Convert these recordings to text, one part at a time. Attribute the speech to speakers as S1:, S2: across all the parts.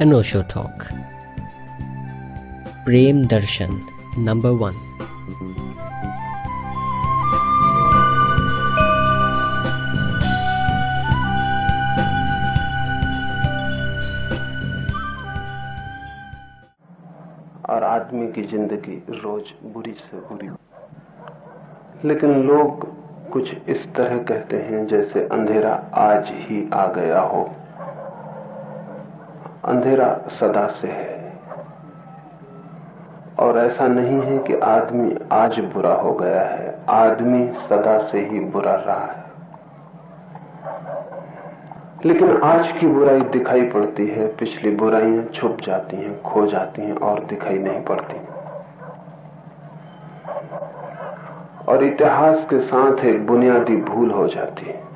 S1: Anosho Talk. Prem Darshan, number one.
S2: और आदमी की ज़िंदगी रोज बुरी से बुरी लेकिन लोग कुछ इस तरह कहते हैं जैसे अंधेरा आज ही आ गया हो अंधेरा सदा से है। और ऐसा नहीं है कि आदमी आज बुरा हो गया है, आदमी सदा से ही बुरा रहा है। लेकिन आज की बुराई दिखाई पड़ती है, पिछली बुराइयाँ छुप जाती हैं, खो जाती हैं और दिखाई नहीं पड़ती। और इतिहास के साथ एक बुनियादी भूल हो जाती है।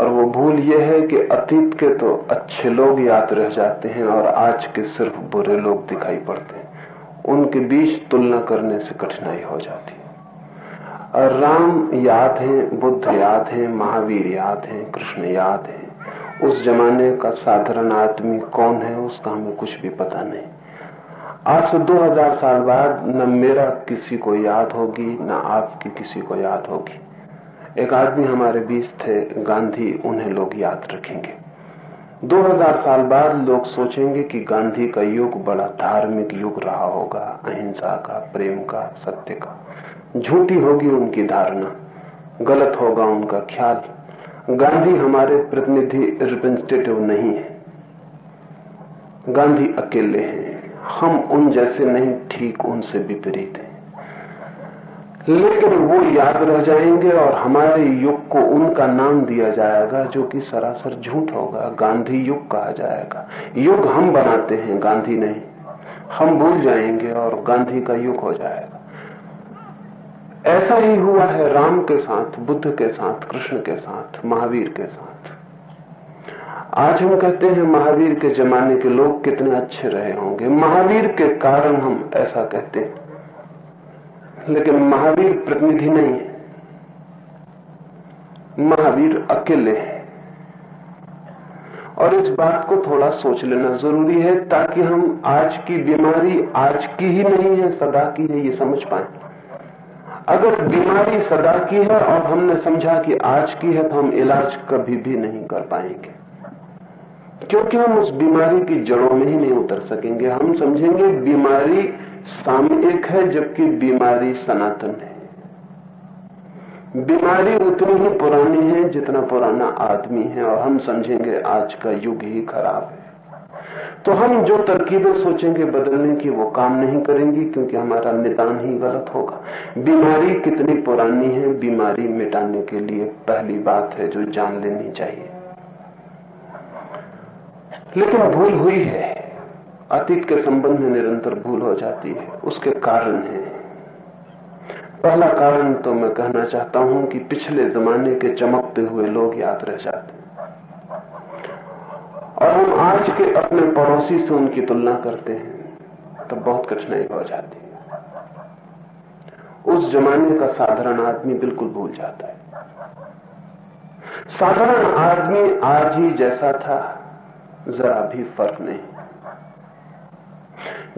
S2: और वो भूल ये है कि अतीत के तो अच्छे लोग याद रह जाते हैं और आज के सिर्फ़ बुरे लोग दिखाई पड़ते हैं। उनके बीच तुलना करने से कठिनाई हो जाती है। और राम याद है, बुद्ध याद है, महावीर याद है, कृष्ण याद है। उस जमाने का साधारण आदमी कौन है, उसका हमें कुछ भी पता नहीं। आज से 2000 साल बाद न मेरा किसी को याद होगी, न आपकी किसी को याद होगी। एक आदमी हमारे बीच थे, गांधी, उन्हें लोग याद रखेंगे। 2000 साल बाद लोग सोचेंगे कि गांधी का युग बड़ा धार्मिक युग रहा होगा, अहिंसा का, प्रेम का, सत्य का। झूठी होगी उनकी धारणा, गलत होगा उनका ख्याल। गांधी हमारे प्रतिनिधि रिप्रेजेंटेटिव नहीं है। गांधी अकेले हैं, हम उन जैसे नहीं, ठीक उनसे विपरीत हैं। लेकिन वो याद रह जाएँगे और हमारे युग को उनका नाम दिया जाएगा, जो कि सरासर झूठ होगा, गांधी युग कहा जाएगा। युग हम बनाते हैं, गांधी नहीं। हम भूल जाएँगे और गांधी का युग हो जाएगा। ऐसा ही हुआ है राम के साथ, बुद्ध के साथ, कृष्ण के साथ, महावीर के साथ। आज हम कहते हैं महावीर के जमाने के लोग कितने अच्छे रहे होंगे। महावीर के कारण हम ऐसा कहते हैं। लेकिन महावीर प्रतिनिधि नहीं है। महावीर अकेले है। और इस बात को थोड़ा सोच लेना ज़रूरी है ताकि हम आज की बीमारी आज की ही नहीं है, सदा की है, ये समझ पाए। अगर बीमारी सदा की है और हमने समझा कि आज की है तो हम इलाज कभी भी नहीं कर पाएँगे। क्योंकि हम उस बीमारी की जड़ों में ही नहीं उतर सकेंगे। हम समझेंगे बीमारी सामयिक है जबकि बीमारी सनातन है। बीमारी उतनी ही पुरानी है जितना पुराना आदमी है और हम समझेंगे आज का युग ही खराब है। तो हम जो तरकीबें सोचेंगे बदलने की वो काम नहीं करेंगी क्योंकि हमारा निदान ही गलत होगा। बीमारी कितनी पुरानी है, बीमारी मिटाने के लिए पहली बात है जो जान लेनी चाहिए। लेकिन भूल हुई है। अतीत के संबंध में निरंतर भूल हो जाती है। उसके कारण है। पहला कारण तो मैं कहना चाहता हूँ कि पिछले जमाने के चमकते हुए लोग याद रह जाते और हम आज के अपने पड़ोसी से उनकी तुलना करते हैं तो बहुत कठिनाई हो जाती है। उस जमाने का साधारण आदमी बिल्कुल भूल जाता है। साधारण आदमी आज ही जैसा था, जरा भी फ़र्क नहीं।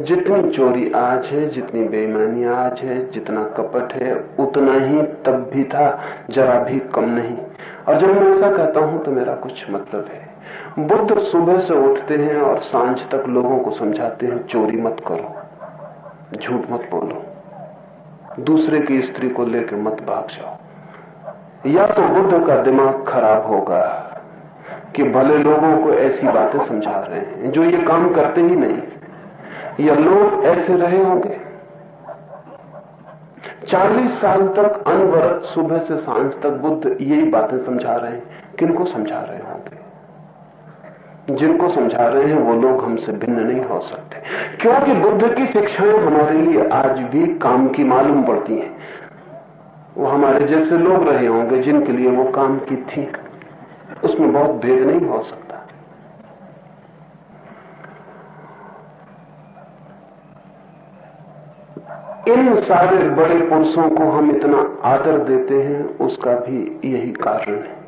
S2: जितनी चोरी आज है, जितनी बेईमानी आज है, जितना कपट है, उतना ही तब भी था, जरा भी कम नहीं। और जब मैं ऐसा कहता हूँ तो मेरा कुछ मतलब है। बुद्ध सुबह से उठते हैं और साँझ तक लोगों को समझाते हैं, चोरी मत करो, झूठ मत बोलो। दूसरे की स्त्री को लेकर मत भाग जाओ। या तो बुद्ध का दिमाग खराब होगा कि भले लोगों को ऐसी बातें समझा रहे हैं, जो ये काम करते ही नहीं या लोग ऐसे रहे होंगे? चालीस साल तक अनवरत सुबह से साँझ तक बुद्ध यही बातें समझा रहे हैं। किनको समझा रहे होंगे? जिनको समझा रहे हैं, वो लोग हमसे भिन्न नहीं हो सकते। क्योंकि बुद्ध की शिक्षाएँ हमारे लिए आज भी काम की मालूम पड़ती हैं। वो हमारे जैसे लोग रहे होंगे, जिनके लिए वो काम की थी। उसमें बहुत भेद नहीं हो सकता। इन सारे बड़े पुरुषों को हम इतना आदर देते हैं, उसका भी यही कारण है।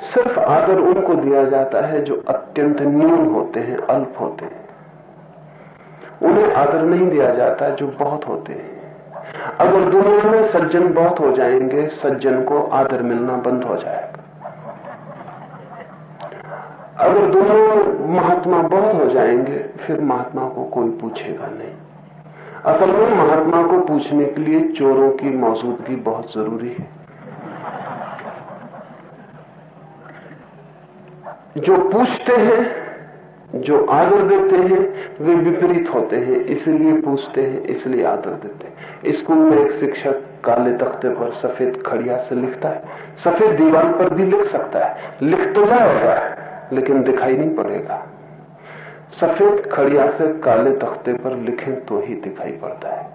S2: सिर्फ़ आदर उनको दिया जाता है जो अत्यंत न्यून होते हैं, अल्प होते हैं। उन्हें आदर नहीं दिया जाता जो बहुत होते हैं। अगर दुनिया में सज्जन बहुत हो जाएँगे, सज्जन को आदर मिलना बंद हो जाएगा। अगर दुनिया में महात्मा बहुत हो जाएँगे, फिर महात्मा को कोई पूछेगा नहीं। असल में महात्मा को पूछने के लिए चोरों की मौजूदगी बहुत ज़रूरी है। जो पूछते हैं, जो आदर देते हैं, वे विपरीत होते हैं, इसलिए पूछते हैं, इसलिए आदर देते हैं। स्कूल में एक शिक्षक काले तख्ते पर सफ़ेद खड़िया से लिखता है। सफ़ेद दीवार पर भी लिख सकता है। लिख तो जाएगा, लेकिन दिखाई नहीं पड़ेगा। सफ़ेद खड़िया से काले तख्ते पर लिखे तो ही दिखाई पड़ता है।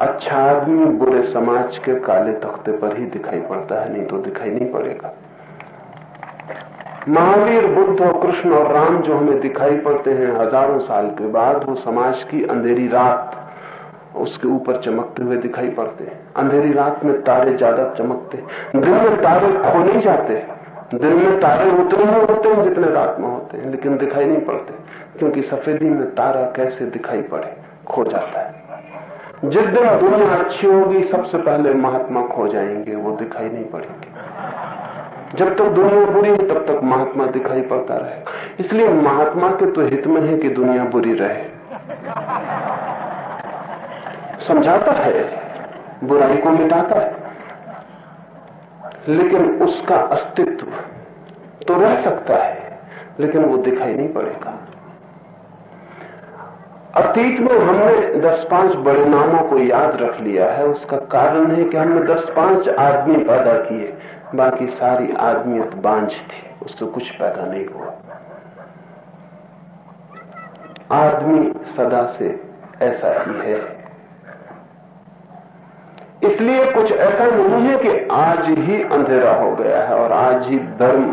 S2: अच्छा आदमी बुरे समाज के काले तख्ते पर ही दिखाई पड़ता है, नहीं तो दिखाई नहीं पड़ेगा। महावीर, बुद्ध और कृष्ण और राम जो हमें दिखाई पड़ते हैं हज़ारों साल के बाद, वो समाज की अंधेरी रात उसके ऊपर चमकते हुए दिखाई पड़ते हैं। अंधेरी रात में तारे ज़्यादा चमकते दिन में तारे खो नहीं जाते। दिन में तारे उतने ही होते हैं, लेकिन दिखाई नहीं पड़ते, क्योंकि सफेदी में तारा कैसे दिखाई पड़े, खो जाता है। जिस दिन दुनिया अच्छी होगी, सबसे पहले महात्मा खो जाएँगे, वो दिखाई नहीं पड़ेंगे। जब तक दुनिया बुरी है तब तक महात्मा दिखाई पड़ता रहेगा। इसलिए महात्मा के तो हित में है कि दुनिया बुरी रहे। समझाता है, बुराई को मिटाता है। लेकिन उसका अस्तित्व तो रह सकता है। लेकिन वो दिखाई नहीं पड़ेगा। अतीत में हमने दस पाँच बड़े नामों को याद रख लिया है। उसका कारण है कि हमने दस पाँच आदमी पैदा किए, बाकी सारी आदमियत बांझ थी। उससे कुछ पैदा नहीं हुआ। आदमी सदा से ऐसा ही है। इसलिए कुछ ऐसा नहीं है कि आज ही अंधेरा हो गया है और आज ही धर्म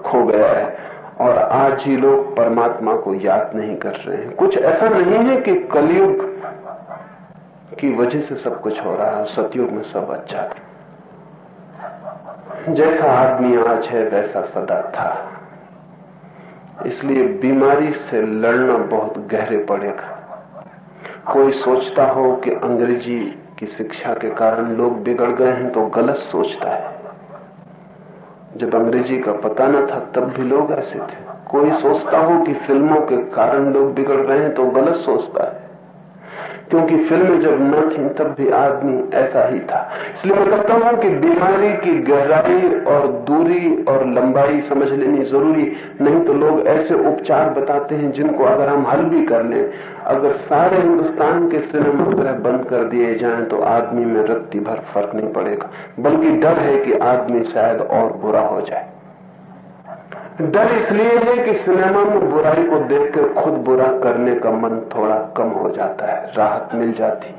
S2: खो गया है। और आज ही लोग परमात्मा को याद नहीं कर रहे हैं। कुछ ऐसा नहीं है कि कलयुग की वजह से सब कुछ हो रहा है, सतयुग में सब अच्छा है। जैसा आदमी आज है, वैसा सदा था। इसलिए बीमारी से लड़ना बहुत गहरे पड़ेगा। कोई सोचता हो कि अंग्रेज़ी की शिक्षा के कारण लोग बिगड़ गए हैं तो गलत सोचता है। जब अंग्रेज़ी का पता न था, तब भी लोग ऐसे थे। कोई सोचता हो कि फ़िल्मों के कारण लोग बिगड़ रहे हैं तो गलत सोचता है। क्योंकि फ़िल्में जब न थी, तब भी आदमी ऐसा ही था। इसलिए मैं कहता हूँ कि बीमारी की गहराई और दूरी और लंबाई समझ लेनी ज़रूरी, नहीं तो लोग ऐसे उपचार बताते हैं जिनको अगर हम हल भी कर लें, अगर सारे हिंदुस्तान के सिनेमा ग्रह बंद कर दिए जाएँ तो आदमी में रत्ती भर फ़र्क नहीं पड़ेगा। बल्कि डर है कि आदमी शायद और बुरा हो जाए। डर इसलिए है कि सिनेमा में बुराई को देखकर खुद बुरा करने का मन थोड़ा कम हो जाता है, राहत मिल जाती।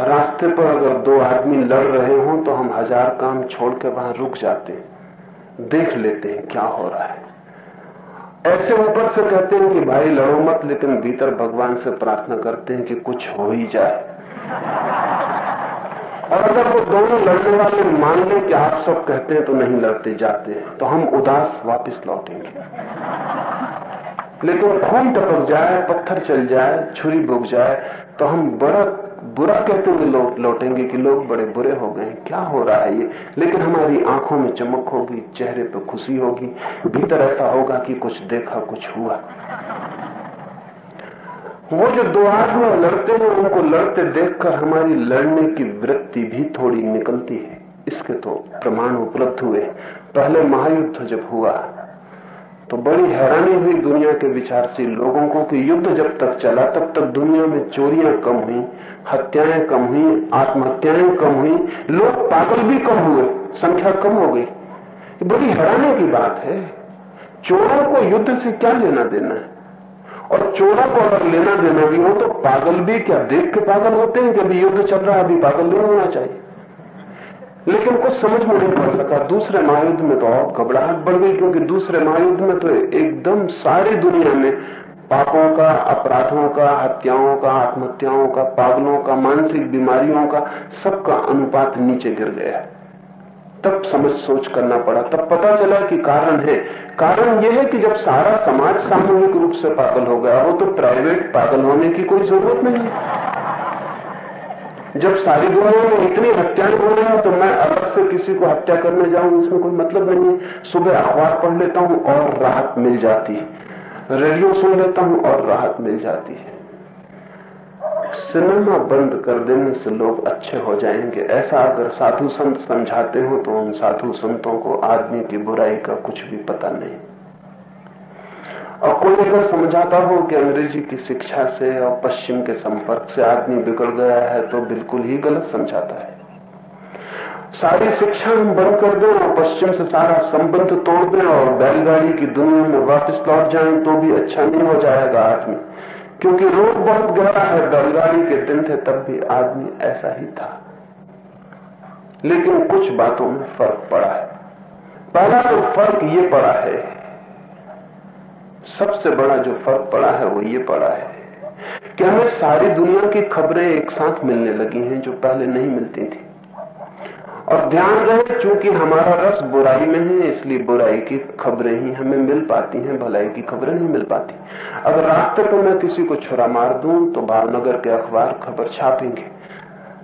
S2: रास्ते पर अगर दो आदमी लड़ रहे हों तो हम हज़ार काम छोड़ के वहाँ रुक जाते हैं, देख लेते हैं क्या हो रहा है। ऐसे ऊपर से कहते हैं कि भाई लड़ो मत, लेकिन भीतर भगवान से प्रार्थना करते हैं कि कुछ हो ही जाए। और अगर दोनों लड़ने वाले मान लें कि आप सब कहते हैं तो नहीं लड़ते जाते तो हम उदास वापस लौटेंगे। लेकिन खून टपक जाए पत्थर चल जाए छुरी बुक जाए तो हम बड़ा बुरा कहते हुए लो, लौटेंगे कि लोग बड़े बुरे हो गए क्या हो रहा है ये? लेकिन हमारी आँखों में चमक होगी चेहरे पर खुशी होगी भीतर ऐसा होगा कि कुछ देखा कुछ हुआ। वो जो दो आदमी लड़ते हैं, उनको लड़ते देखकर हमारी लड़ने की वृत्ति भी थोड़ी निकलती है। इसके तो प्रमाण उपलब्ध हुए पहले महायुद्ध जब हुआ तो बड़ी हैरानी हुई दुनिया के विचारशील लोगों को कि युद्ध जब तक चला, तब तक दुनिया में चोरियाँ कम हुई, हत्याएँ कम हुई, आत्महत्याएँ कम हुई, लोग पागल भी कम हुए, संख्या कम हो गई। बड़ी हैरानी की बात है। चोरों को युद्ध से क्या लेना देना है? और चोरों को अगर लेना देना भी हो तो पागल भी क्या? देख के पागल होते हैं कि अभी युद्ध चल रहा है, अभी पागल नहीं होना चाहिए। लेकिन कुछ समझ में नहीं पड़ सका। दूसरे महायुद्ध में तो और घबराहट बढ़ गई, क्योंकि दूसरे महायुद्ध में तो एकदम सारी दुनिया में पापों का, अपराधों का, हत्याओं का, आत्महत्याओं का, पागलों का, मानसिक बीमारियों का सबका अनुपात नीचे गिर गया। तब समझ सोच करना पड़ा। तब पता चला कि कारण है कारण यह है कि जब सारा समाज सामूहिक रूप से पागल हो गया हो तो प्राइवेट पागल होने की कोई ज़रूरत नहीं है। जब सारी दुनिया में इतनी हत्याएँ हो रही हैं तो मैं अलग से किसी को हत्या करने जाऊँ, इसमें कोई मतलब नहीं है। सुबह अखबार पढ़ लेता हूँ और राहत मिल जाती है। रेडियो सुन लेता हूँ और राहत मिल जाती है। सिनेमा बंद कर देने से लोग अच्छे हो जाएँगे। ऐसा अगर साधु संत समझाते हो तो उन साधु संतों को आदमी की बुराई का कुछ भी पता नहीं। और कोई अगर समझाता हो कि अंग्रेज़ी की शिक्षा से और पश्चिम के संपर्क से आदमी बिगड़ गया है तो बिल्कुल ही गलत समझाता है। सारी शिक्षा हम बंद कर दें और पश्चिम से सारा संबंध तोड़ दें और बैलगाड़ी की दुनिया में वापस लौट जाएँ तो भी अच्छा नहीं हो जाएगा आदमी। क्योंकि रोग बहुत गहरा है बैलगाड़ी के दिन थे, तब भी आदमी ऐसा ही था। लेकिन कुछ बातों में फ़र्क पड़ा है। पहला तो फ़र्क ये पड़ा है, सबसे बड़ा जो फ़र्क पड़ा है, वो ये पड़ा है कि हमें सारी दुनिया की खबरें एक साथ मिलने लगी हैं जो पहले नहीं मिलती थी। और ध्यान रहे, चूँकि हमारा रस बुराई में है, इसलिए बुराई की खबरें ही हमें मिल पाती हैं, भलाई की खबरें नहीं मिल पाती। अगर रास्ते पर मैं किसी को छुरा मार दूँ तो भावनगर के अखबार खबर छापेंगे।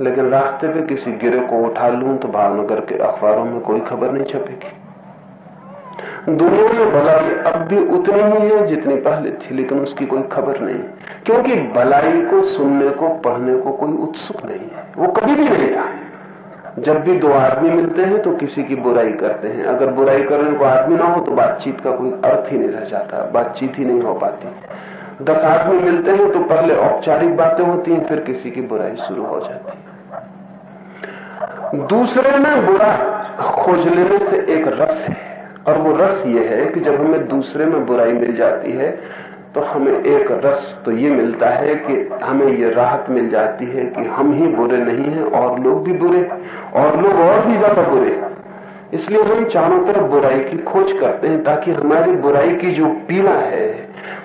S2: लेकिन रास्ते पे किसी गिरे को उठा लूँ तो भावनगर के अखबारों में कोई खबर नहीं छपेगी। दुनिया में भलाई अब भी उतनी ही है, जितनी पहले थी, लेकिन उसकी कोई खबर नहीं। क्योंकि भलाई को सुनने को, पढ़ने को कोई उत्सुक नहीं है। वो कभी भी नहीं था जब भी दो आदमी मिलते हैं तो किसी की बुराई करते हैं। अगर बुराई करने को आदमी ना हो तो बातचीत का कोई अर्थ ही नहीं रह जाता, बातचीत ही नहीं हो पाती। दस आदमी मिलते हैं तो पहले औपचारिक बातें होती हैं, फिर किसी की बुराई शुरू हो जाती है। दूसरे में बुरा खोज लेने से एक रस है, और वो रस ये है कि जब हमें दूसरे में बुराई मिल जाती है तो हमें एक रस तो ये मिलता है कि हमें ये राहत मिल जाती है कि हम ही बुरे नहीं हैं, और लोग भी बुरे, और लोग और भी ज़्यादा बुरे। इसलिए हम चारों तरफ़ बुराई की खोज करते हैं ताकि हमारी बुराई की जो पीड़ा है,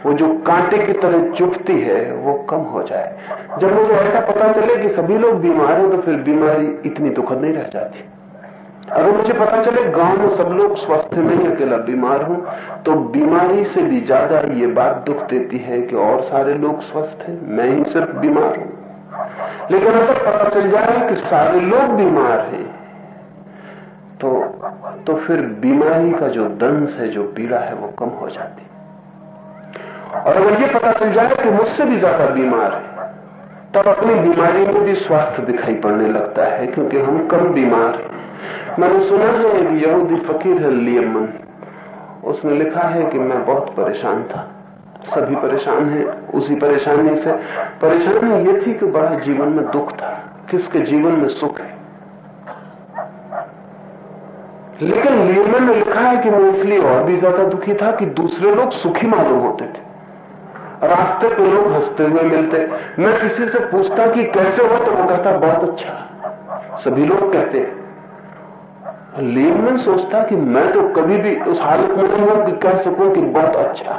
S2: वो जो कांटे की तरह चुभती है, वो कम हो जाए। जब मुझे ऐसा पता चले कि सभी लोग बीमार हैं तो फिर बीमारी इतनी दुखद नहीं रह जाती। अगर मुझे पता चले गाँव में सब लोग स्वस्थ नहीं अकेला बीमार हूँ तो बीमारी से भी ज़्यादा ये बात दुख देती है कि और सारे लोग स्वस्थ हैं, मैं ही सिर्फ़ बीमार हूँ। लेकिन अगर पता चल जाए कि सारे लोग बीमार हैं तो तो फिर बीमारी का जो दंश है, जो पीड़ा है, वो कम हो जाती। और अगर ये पता चल जाए कि मुझसे भी ज़्यादा बीमार है, तब अपनी बीमारी में भी स्वास्थ्य दिखाई पड़ने लगता है, क्योंकि हम कम बीमार हैं। मैंने सुना है एक यहूदी फकीर है, लियमन। उसने लिखा है कि मैं बहुत परेशान था। सभी परेशान हैं, उसी परेशानी से। परेशानी ये थी कि बड़ा जीवन में दुख था, किसके जीवन में सुख है। लेकिन लियमन ने लिखा है कि मैं इसलिए और भी ज़्यादा दुखी था कि दूसरे लोग सुखी मालूम होते थे। रास्ते पे लोग हँसते हुए मिलते। मैं किसी से पूछता कि कैसे हो तो वो कहता, बहुत अच्छा। सभी लोग कहते हैं मैं सोचता कि मैं तो कभी भी उस हालत में नहीं हूँ कि कह सकूँ कि बहुत अच्छा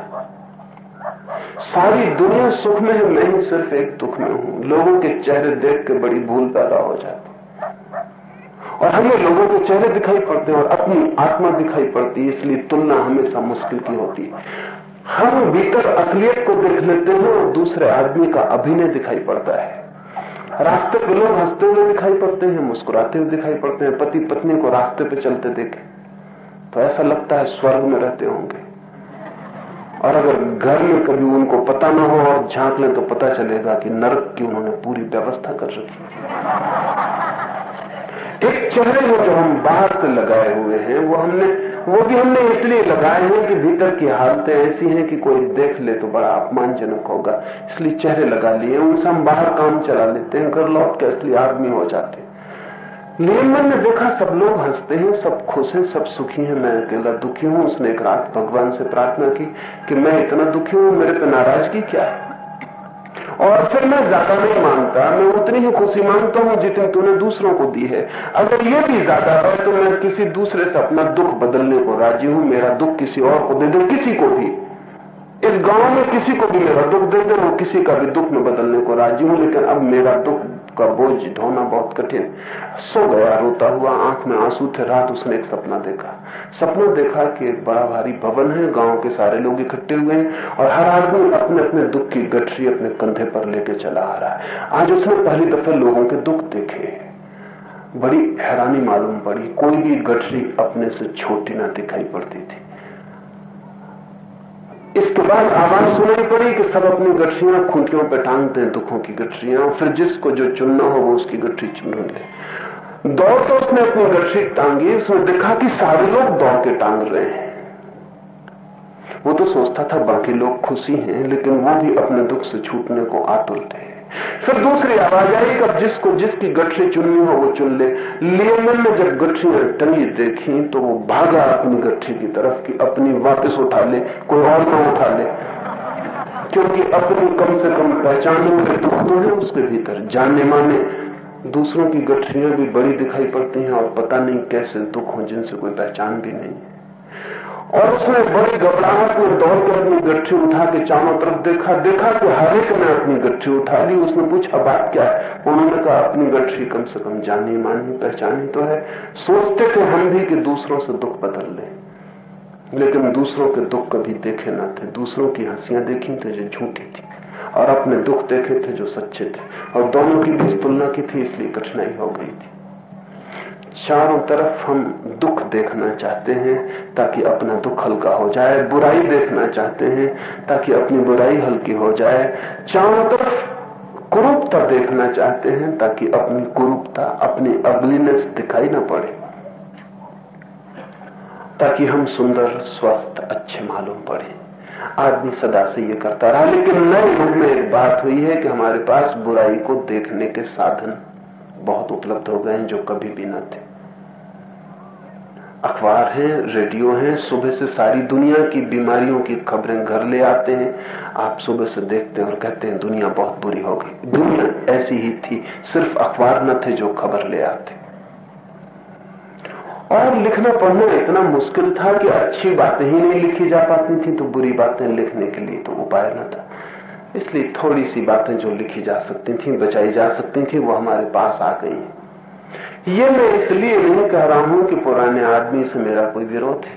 S2: सारी दुनिया सुख में है, मैं ही सिर्फ़ एक दुख में हूँ। लोगों के चेहरे देख के बड़ी भूल पैदा हो जाती और हमें लोगों के चेहरे दिखाई पड़ते हैं और अपनी आत्मा दिखाई पड़ती है, इसलिए तुलना हमेशा मुश्किल की होती है। हम भीतर असलियत को देख लेते हैं और दूसरे आदमी का अभिनय दिखाई पड़ता है। रास्ते पे लोग हँसते हुए दिखाई पड़ते हैं, मुस्कुराते हुए दिखाई पड़ते हैं पति पत्नी को रास्ते पे चलते देखे। तो ऐसा लगता है स्वर्ग में रहते होंगे। और अगर घर में कभी उनको पता ना हो और झाँक लें तो पता चलेगा कि नरक की उन्होंने पूरी व्यवस्था कर रखी एक चेहरे वो जो हम बाहर से लगाए हुए हैं, वो हमने वो भी हमने इसलिए लगाए हैं कि भीतर की हालतें ऐसी हैं कि कोई देख ले तो बड़ा अपमानजनक होगा। इसलिए चेहरे लगा लिए, उनसे हम बाहर काम चला लेते हैं, घर लौट के असली आदमी हो जाते नियमन ने देखा सब लोग हँसते हैं, सब खुश हैं, सब सुखी हैं। मैं अकेला दुखी हूँ। उसने एक रात भगवान से प्रार्थना की कि मैं इतना दुखी हूँ, मेरे पे नाराज़गी क्या है? और फिर मैं ज़्यादा नहीं मानता मैं उतनी ही खुशी माँगता हूँ जितनी तूने दूसरों को दी है। अगर ये भी ज़्यादा है तो मैं किसी दूसरे से अपना दुख बदलने को राज़ी हूँ, मेरा दुख किसी और को दे दे, किसी को भी। इस गाँव में किसी को भी मेरा दुख दे दे, वो किसी का भी दुख में बदलने को राज़ी हूँ, लेकिन अब मेरा दुख का बोझ ढोना बहुत कठिन। सो गया, रोता हुआ आँख में आँसू थे, रात उसने एक सपना देखा। सपना देखा कि एक बड़ा भारी भवन है, गाँव के सारे लोग इकट्ठे हुए हैं और हर आदमी अपने अपने दुख की गठरी अपने कंधे पर लेके चला आ रहा है। आज उसने पहली दफे लोगों के दुख देखे बड़ी हैरानी मालूम पड़ी, कोई भी गठरी अपने से छोटी ना दिखाई पड़ती थी। इसके बाद आवाज़ सुनाई पड़ी कि सब अपनी गठरियाँ खूंटियों पर टांगते हैं, दुखों की गठरियाँ। फिर जिसको जो चुनना हो, वो उसकी गठरी चुन ले। दौड़ तो उसने अपनी गठरी टांगी, उसने देखा कि सारे लोग दौड़ के टांग रहे हैं। वो तो सोचता था, बाकी लोग खुशी हैं, लेकिन वो भी अपने दुख से छूटने को आतुल थे। फिर दूसरी आवाज़ आई कि अब जिसको जिसकी गठरी चुननी हो, वो चुन ले। लियमन ने जब गठरियाँ टंगी देखी तो वो भागा अपनी गठरी की तरफ़ कि अपनी वापस उठा ले, कोई और ना उठा ले। क्योंकि अपनी कम से कम पहचाने में दुख तो है, उसके भीतर जानने माने। दूसरों की गठरियाँ भी बड़ी दिखाई पड़ती हैं और पता नहीं कैसे दुख हो जिनसे कोई पहचान भी नहीं। और उसने बड़ी घबराहट में दौड़ कर अपनी गठरी उठा के चारों तरफ़ देखा देखा कि हर एक ने अपनी गठरी उठा ली। उसने पूछा, बात क्या है? उन्होंने कहा, अपनी गठरी कम से कम जानी, मानी, पहचानी तो है। सोचते थे हम भी कि दूसरों से दुख बदल ले। लेकिन दूसरों के दुख कभी देखे ना थे। दूसरों की हंसियाँ देखी थे जो झूठी थी और अपने दुख देखे थे जो सच्चे थे। और दोनों की बीच तुलना की थी, इसलिए कठिनाई हो गई थी। चारों तरफ़ हम दुख देखना चाहते हैं, ताकि अपना दुख हल्का हो जाए, बुराई देखना चाहते हैं, ताकि अपनी बुराई हल्की हो जाए। चारों तरफ़ कुरूपता देखना चाहते हैं, ताकि अपनी कुरूपता अपनी अगलीनेस दिखाई ना पड़े। ताकि हम सुंदर, स्वस्थ, अच्छे मालूम पड़े। आदमी सदा से ये करता रहा, लेकिन नए युग में एक बात हुई है कि हमारे पास बुराई को देखने के साधन बहुत उपलब्ध हो गए हैं, जो कभी भी न थे। अखबार हैं, रेडियो हैं, सुबह से सारी दुनिया की बीमारियों की खबरें घर ले आते हैं। आप सुबह से देखते हैं और कहते हैं, दुनिया बहुत बुरी हो गई। दुनिया ऐसी ही थी, सिर्फ़ अखबार न थे जो खबर ले आते। और लिखना पढ़ना इतना मुश्किल था कि अच्छी बातें ही नहीं लिखी जा पाती थी तो बुरी बातें लिखने के लिए तो उपाय न था। इसलिए थोड़ी सी बातें जो लिखी जा सकती थी, बचाई जा सकती थी, वो हमारे पास आ गई ये मैं इसलिए नहीं कह रहा हूँ कि पुराने आदमी से मेरा कोई विरोध है।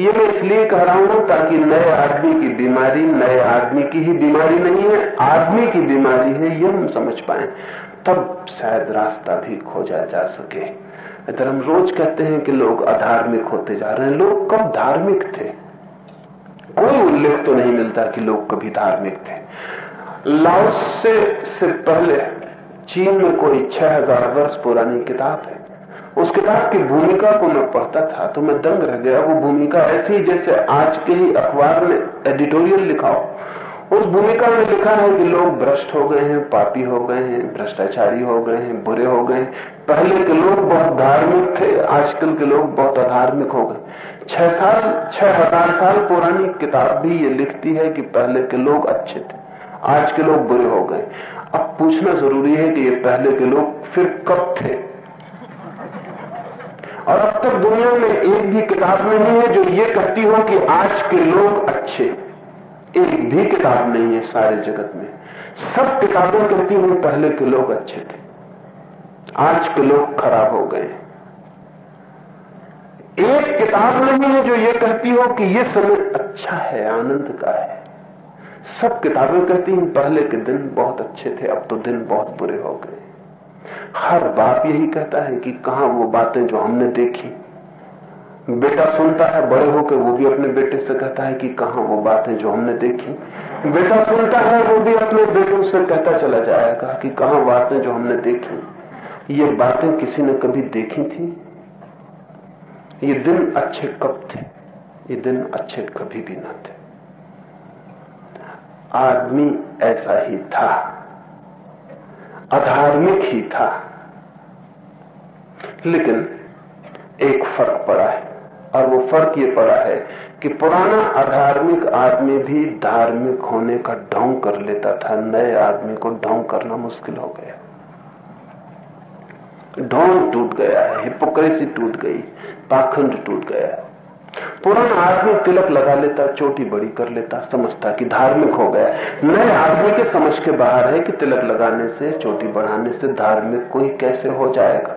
S2: ये मैं इसलिए कह रहा हूँ ताकि नए आदमी की बीमारी नए आदमी की ही बीमारी नहीं है आदमी की बीमारी है ये हम समझ पाए। तब शायद रास्ता भी खोजा जा सके। अगर हम रोज कहते हैं कि लोग अधार्मिक होते जा रहे हैं। लोग कब धार्मिक थे? कोई उल्लेख तो नहीं मिलता कि लोग कभी धार्मिक थे। लाओस से, से पहले चीन में कोई छह हज़ार वर्ष पुरानी किताब है। उस किताब की भूमिका को मैं पढ़ता था तो मैं दंग रह गया। वो भूमिका ऐसी जैसे आज के ही अखबार में एडिटोरियल लिखाओ उस भूमिका में लिखा है कि लोग भ्रष्ट हो गए हैं, पापी हो गए हैं, भ्रष्टाचारी हो गए हैं, बुरे हो गए पहले के लोग बहुत धार्मिक थे, आजकल के लोग बहुत अधार्मिक हो गए। छह साल, छह हज़ार साल पुरानी किताब भी ये लिखती है कि पहले के लोग अच्छे थे, आज के लोग बुरे हो गए। अब पूछना ज़रूरी है कि ये पहले के लोग फिर कब थे? और अब तक दुनिया में एक भी किताब नहीं है जो ये कहती हो कि आज के लोग अच्छे। एक भी किताब नहीं है सारे जगत में। सब किताबें कहती हूँ, पहले के लोग अच्छे थे। आज के लोग खराब हो गए। एक किताब नहीं है जो ये कहती हो कि ये समय अच्छा है, आनंद का है। सब किताबें कहती हैं, पहले के दिन बहुत अच्छे थे, अब तो दिन बहुत बुरे हो गए। हर बाप यही कहता है कि कहा वो बातें जो हमने देखी। बेटा सुनता है, बड़े होकर वो भी अपने बेटे से कहता है कि कहा वो बातें जो हमने देखी। बेटा सुनता है, वो भी अपने बेटों से कहता चला जाएगा कि कहा बातें जो हमने देखी। ये बातें किसी ने कभी देखी थी? ये दिन अच्छे कब थे? ये दिन अच्छे कभी भी ना थे। आदमी ऐसा ही था, अधार्मिक ही था। लेकिन एक फ़र्क पड़ा है, और वो फ़र्क ये पड़ा है कि पुराना अधार्मिक आदमी भी धार्मिक होने का ढोंग कर लेता था। नए आदमी को ढोंग करना मुश्किल हो गया। ढोंग टूट गया है हिपोक्रेसी टूट गई, पाखंड टूट गया। पुराना आदमी तिलक लगा लेता, चोटी बड़ी कर लेता, समझता कि धार्मिक हो गया। नए आदमी के समझ के बाहर है कि तिलक लगाने से, चोटी बढ़ाने से धार्मिक कोई कैसे हो जाएगा।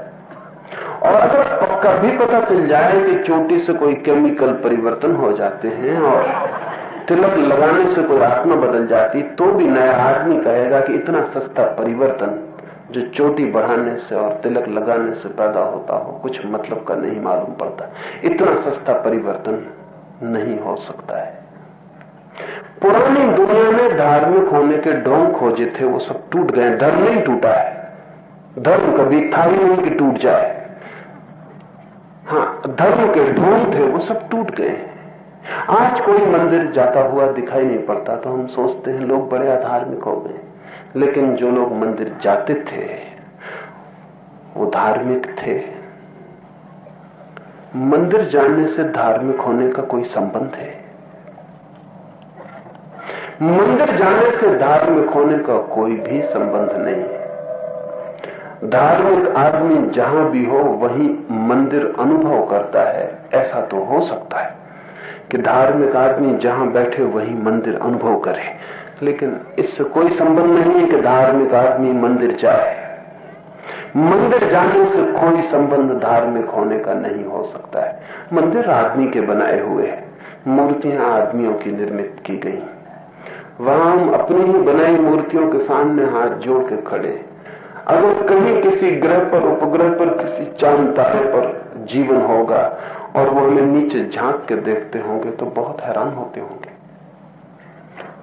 S2: और अगर पक्का भी पता चल जाए कि चोटी से कोई केमिकल परिवर्तन हो जाते हैं और तिलक लगाने से कोई आत्मा बदल जाती तो भी नया आदमी कहेगा कि इतना सस्ता परिवर्तन जो चोटी बढ़ाने से और तिलक लगाने से पैदा होता हो, कुछ मतलब का नहीं मालूम पड़ता। इतना सस्ता परिवर्तन नहीं हो सकता है। पुरानी दुनिया में धार्मिक होने के ढोंग खोजे थे, वो सब टूट गए, धर्म नहीं टूटा है। धर्म कभी था ही नहीं कि टूट जाए। हाँ धर्म के ढोंग थे, वो सब टूट गए। आज कोई मंदिर जाता हुआ दिखाई नहीं पड़ता तो हम सोचते हैं, लोग बड़े अधार्मिक हो गए। लेकिन जो लोग मंदिर जाते थे, वो धार्मिक थे। मंदिर जाने से धार्मिक होने का कोई संबंध है? मंदिर जाने से धार्मिक होने का कोई भी संबंध नहीं। है धार्मिक आदमी जहाँ भी हो, वहीं मंदिर अनुभव करता है। ऐसा तो हो सकता है कि धार्मिक आदमी जहाँ बैठे, वहीं मंदिर अनुभव करे। लेकिन इससे कोई संबंध नहीं है कि धार्मिक आदमी मंदिर जाए। मंदिर जाने से कोई संबंध धार्मिक होने का नहीं हो सकता है। मंदिर आदमी के बनाए हुए हैं। मूर्तियाँ आदमियों की निर्मित की गई। वहाँ हम अपनी ही बनाई मूर्तियों के सामने हाथ जोड़ के खड़े अगर कहीं किसी ग्रह पर, उपग्रह पर किसी चाँद, तारे पर जीवन होगा और वो हमें नीचे झाँक के देखते होंगे तो बहुत हैरान होते होंगे।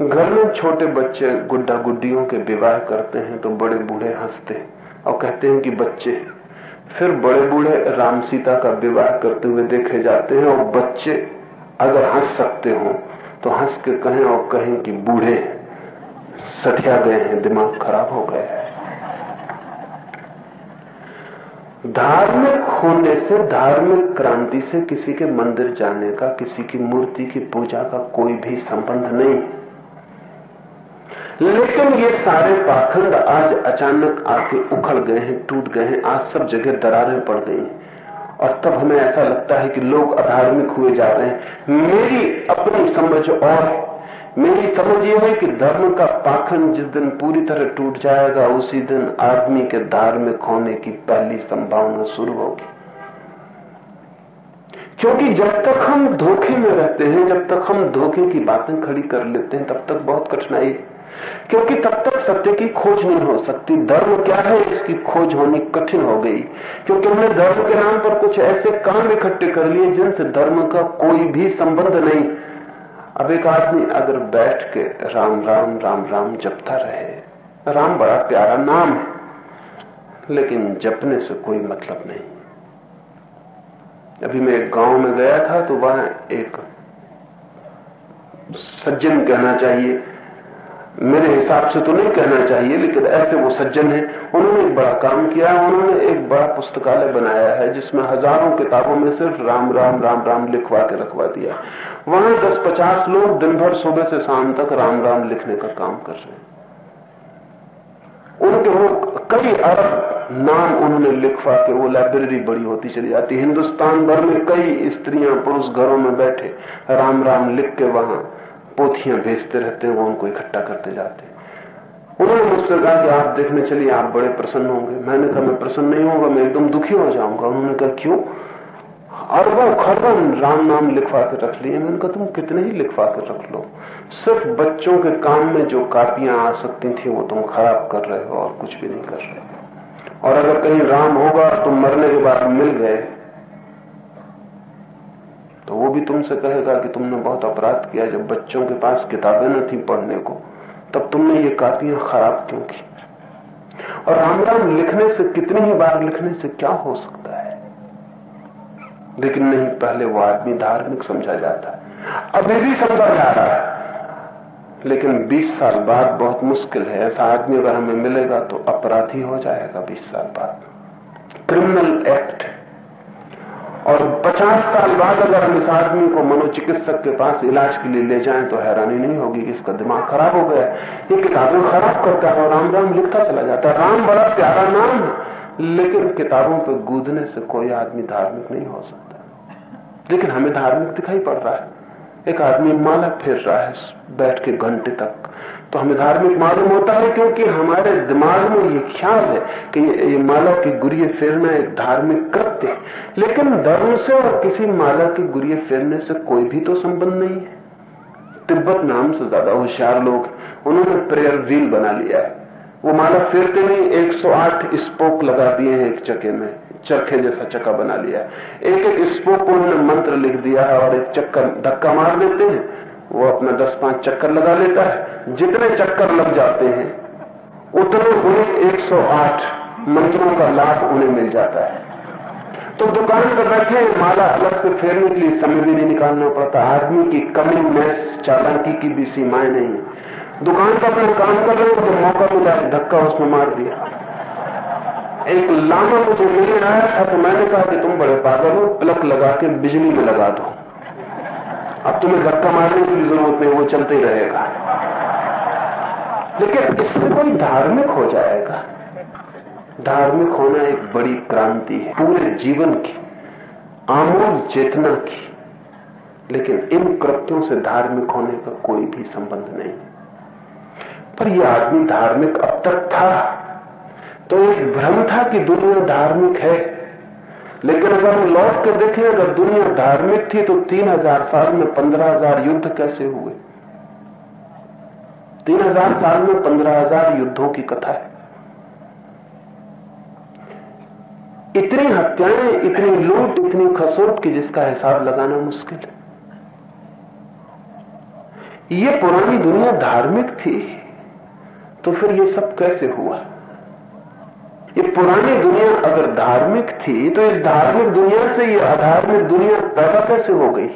S2: घर में छोटे बच्चे गुड्डा गुड्डियों के विवाह करते हैं तो बड़े बूढ़े हँसते और कहते हैं कि बच्चे फिर बड़े बूढ़े राम सीता का विवाह करते हुए देखे जाते हैं और बच्चे अगर हंस सकते हो तो हंस के कहें और कहें कि बूढ़े सठिया गए हैं, दिमाग खराब हो है। धार्मिक होने से, धार्मिक क्रांति से किसी के मंदिर जाने का, किसी की मूर्ति की पूजा का कोई भी संबंध नहीं लेकिन ये सारे पाखंड आज अचानक आके उखड़ गए हैं, टूट गए हैं, आज सब जगह दरारें पड़ गई हैं। और तब हमें ऐसा लगता है कि लोग अधार्मिक हुए जा रहे हैं। मेरी अपनी समझ और, मेरी समझ यह है कि धर्म का पाखंड जिस दिन पूरी तरह टूट जाएगा, उसी दिन आदमी के धार्मिक होने की पहली संभावना शुरू होगी। क्योंकि जब तक हम धोखे में रहते हैं, जब तक हम धोखे की बातें खड़ी कर लेते हैं, तब तक बहुत कठिनाई है क्योंकि तब तक सत्य की खोज नहीं हो सकती। धर्म क्या है? इसकी खोज होनी कठिन हो गई। क्योंकि हमने धर्म के नाम पर कुछ ऐसे काम इकट्ठे कर लिए जिनसे धर्म का कोई भी संबंध नहीं। अब एक आदमी अगर बैठ के राम राम राम राम जपता रहे। राम बड़ा प्यारा नाम है, लेकिन जपने से कोई मतलब नहीं। अभी मैं एक गाँव में गया था तो वहाँ एक सज्जन कहना चाहिए मेरे हिसाब से तो नहीं कहना चाहिए, लेकिन ऐसे वो सज्जन हैं। उन्होंने एक बड़ा काम किया है उन्होंने एक बड़ा पुस्तकालय बनाया है, जिसमें हज़ारों किताबों में सिर्फ़ राम राम राम राम लिखवा के रखवा दिया। वहाँ दस पचास लोग दिन भर सुबह से शाम तक राम राम लिखने का काम कर रहे हैं। उनके वो कई अरब नाम उन्होंने लिखवा के वो लाइब्रेरी बड़ी होती चली जाती। हिंदुस्तान भर में कई स्त्रियाँ पुरुष घरों में बैठे, राम राम लिख के वहाँ पोथियाँ भेजते रहते हैं, वो उनको इकट्ठा करते जाते हैं। उन्होंने मुझसे कहा कि आप देखने चलिए, आप बड़े प्रसन्न होंगे। मैंने कहा, मैं प्रसन्न नहीं होगा मैं एकदम दुखी हो जाऊँगा। उन्होंने कहा, क्यों? अरबों खरबों राम नाम लिखवा कर रख लिए। मैंने कहा, तुम कितने ही लिखवा कर रख लो। सिर्फ़ बच्चों के काम में जो कापियाँ आ सकती थी, वो तुम खराब कर रहे हो और कुछ भी नहीं कर रहे और अगर कहीं राम होगा तुम मरने के बाद मिल गए। तो वो भी तुमसे कहेगा कि तुमने बहुत अपराध किया जब बच्चों के पास किताबें न थी पढ़ने को। तब तुमने ये कापियाँ खराब क्यों की? और राम राम लिखने से कितनी ही बार लिखने से क्या हो सकता है? लेकिन नहीं, पहले वो आदमी धार्मिक समझा जाता है। अभी भी समझा जा रहा है। लेकिन 20 साल बाद बहुत मुश्किल है। ऐसा आदमी अगर हमें मिलेगा तो अपराधी हो जाएगा 20 साल बाद। क्रिमिनल एक्ट और 50 साल बाद अगर हम इस आदमी को मनोचिकित्सक के पास इलाज के लिए ले जाएँ तो हैरानी नहीं होगी कि इसका दिमाग खराब हो गया ये किताबें खराब करता है और राम राम लिखता चला जाता है। राम बड़ा प्यारा नाम है, लेकिन किताबों पर गूदने से कोई आदमी धार्मिक नहीं हो सकता। लेकिन हमें धार्मिक दिखाई पड़ रहा है। एक आदमी माला फेर रहा है, बैठ के घंटे तक तो हमें धार्मिक मालूम होता है क्योंकि हमारे दिमाग में ये ख्याल है कि ये माला की गुरिये फेरना एक धार्मिक कृत्य है। लेकिन धर्म से और किसी माला की गुरिये फेरने से कोई भी तो संबंध नहीं है। तिब्बत में हमसे ज़्यादा होशियार लोग उन्होंने प्रेयर व्हील बना लिया है। वो माला फेरते नहीं 108 स्पोक लगा दिए हैं एक चक्के में। चरखे जैसा चक्का बना लिया है। एक एक स्पोक को उन्होंने मंत्र लिख दिया है और एक चक्कर धक्का मार देते हैं। वो अपना दस पाँच चक्कर लगा लेता है। जितने चक्कर लग जाते हैं, उतने उन्हें 108 मंत्रों का लाभ उन्हें मिल जाता है। तो दुकान पर बैठे, माला अलग से फेरने के लिए समय भी नहीं निकालना पड़ता। आदमी की कमी, मैस, चालाकी की भी सीमाएँ नहीं। दुकान पर अपने काम कर रहे हो तो मौका मिला, धक्का उसमें मार दिया। एक लामा मुझे मिलने आया था तो मैंने कहा कि तुम बड़े पागल हो प्लग लगा के बिजली में लगा दो। अब तुम्हें धक्का मारने की ज़रूरत नहीं, वो चलते ही रहेगा। लेकिन इससे कोई धार्मिक हो जाएगा। धार्मिक होना एक बड़ी क्रांति है, पूरे जीवन की, आमूल चेतना की। लेकिन इन कृत्यों से धार्मिक होने का कोई भी संबंध नहीं। पर यह आदमी धार्मिक अब तक था तो एक भ्रम था कि दुनिया धार्मिक है। लेकिन अगर हम लौट कर देखें, अगर दुनिया धार्मिक थी तो तीन हज़ार साल में पंद्रह हज़ार युद्ध कैसे हुए? तीन हज़ार साल में पंद्रह हज़ार युद्धों की कथा है। इतनी हत्याएँ, इतनी लूट, इतनी खसोट की जिसका हिसाब लगाना मुश्किल है। ये पुरानी दुनिया धार्मिक थी तो फिर ये सब कैसे हुआ? ये पुरानी दुनिया अगर धार्मिक थी तो इस धार्मिक दुनिया से ये अधार्मिक दुनिया पैदा कैसे हो गई?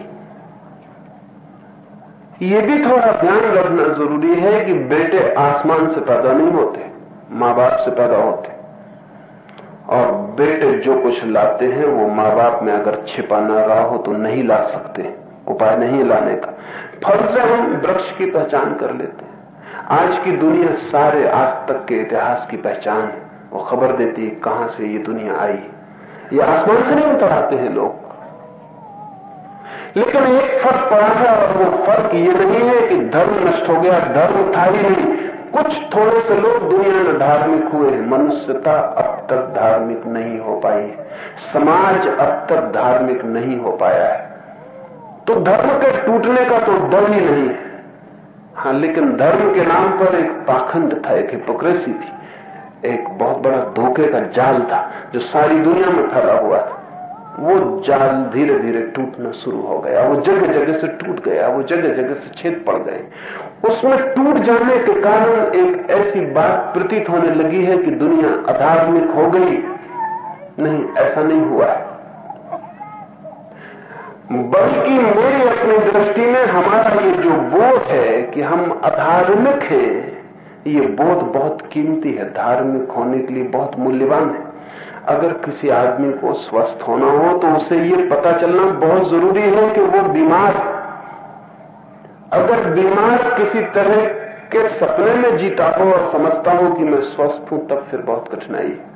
S2: ये भी थोड़ा ध्यान रखना ज़रूरी है कि बेटे आसमान से पैदा नहीं होते माँ बाप से पैदा होते। और बेटे जो कुछ लाते हैं, वो माँ बाप में अगर छिपा ना रहा हो तो नहीं ला सकते, उपाय नहीं लाने का। फल से हम वृक्ष की पहचान कर लेते हैं। आज की दुनिया सारे आज तक के इतिहास की पहचान है। वो खबर देती है कहाँ से ये दुनिया आई। ये आसमान से नहीं उतर आते हैं लोग। लेकिन एक फ़र्क पड़ा है और वो फ़र्क ये नहीं है कि धर्म नष्ट हो गया, धर्म था ही नहीं। कुछ थोड़े से लोग दुनिया में धार्मिक हुए, मनुष्यता अब तक धार्मिक नहीं हो पाई। समाज अब तक धार्मिक नहीं हो पाया है। तो धर्म के टूटने का तो डर ही नहीं है। हाँ लेकिन धर्म के नाम पर एक पाखंड था, एक हिपोक्रेसी थी। एक बहुत बड़ा धोखे का जाल था, जो सारी दुनिया में फैला हुआ था। वो जाल धीरे धीरे टूटना शुरू हो गया, वो जगह जगह से टूट गया, वो जगह जगह से छेद पड़ गए। उसमें टूट जाने के कारण एक ऐसी बात प्रतीत होने लगी है कि दुनिया अधार्मिक हो गई। नहीं, ऐसा नहीं हुआ बल्कि मेरी अपनी दृष्टि में हमारा ये जो बोध है कि हम अधार्मिक हैं ये बोध बहुत कीमती है, धार्मिक होने के लिए बहुत मूल्यवान है। अगर किसी आदमी को स्वस्थ होना हो तो उसे ये पता चलना बहुत ज़रूरी है कि वो बीमार अगर बीमार किसी तरह के सपने में जीता हो और समझता हो कि मैं स्वस्थ हूँ, तब फिर बहुत कठिनाई है।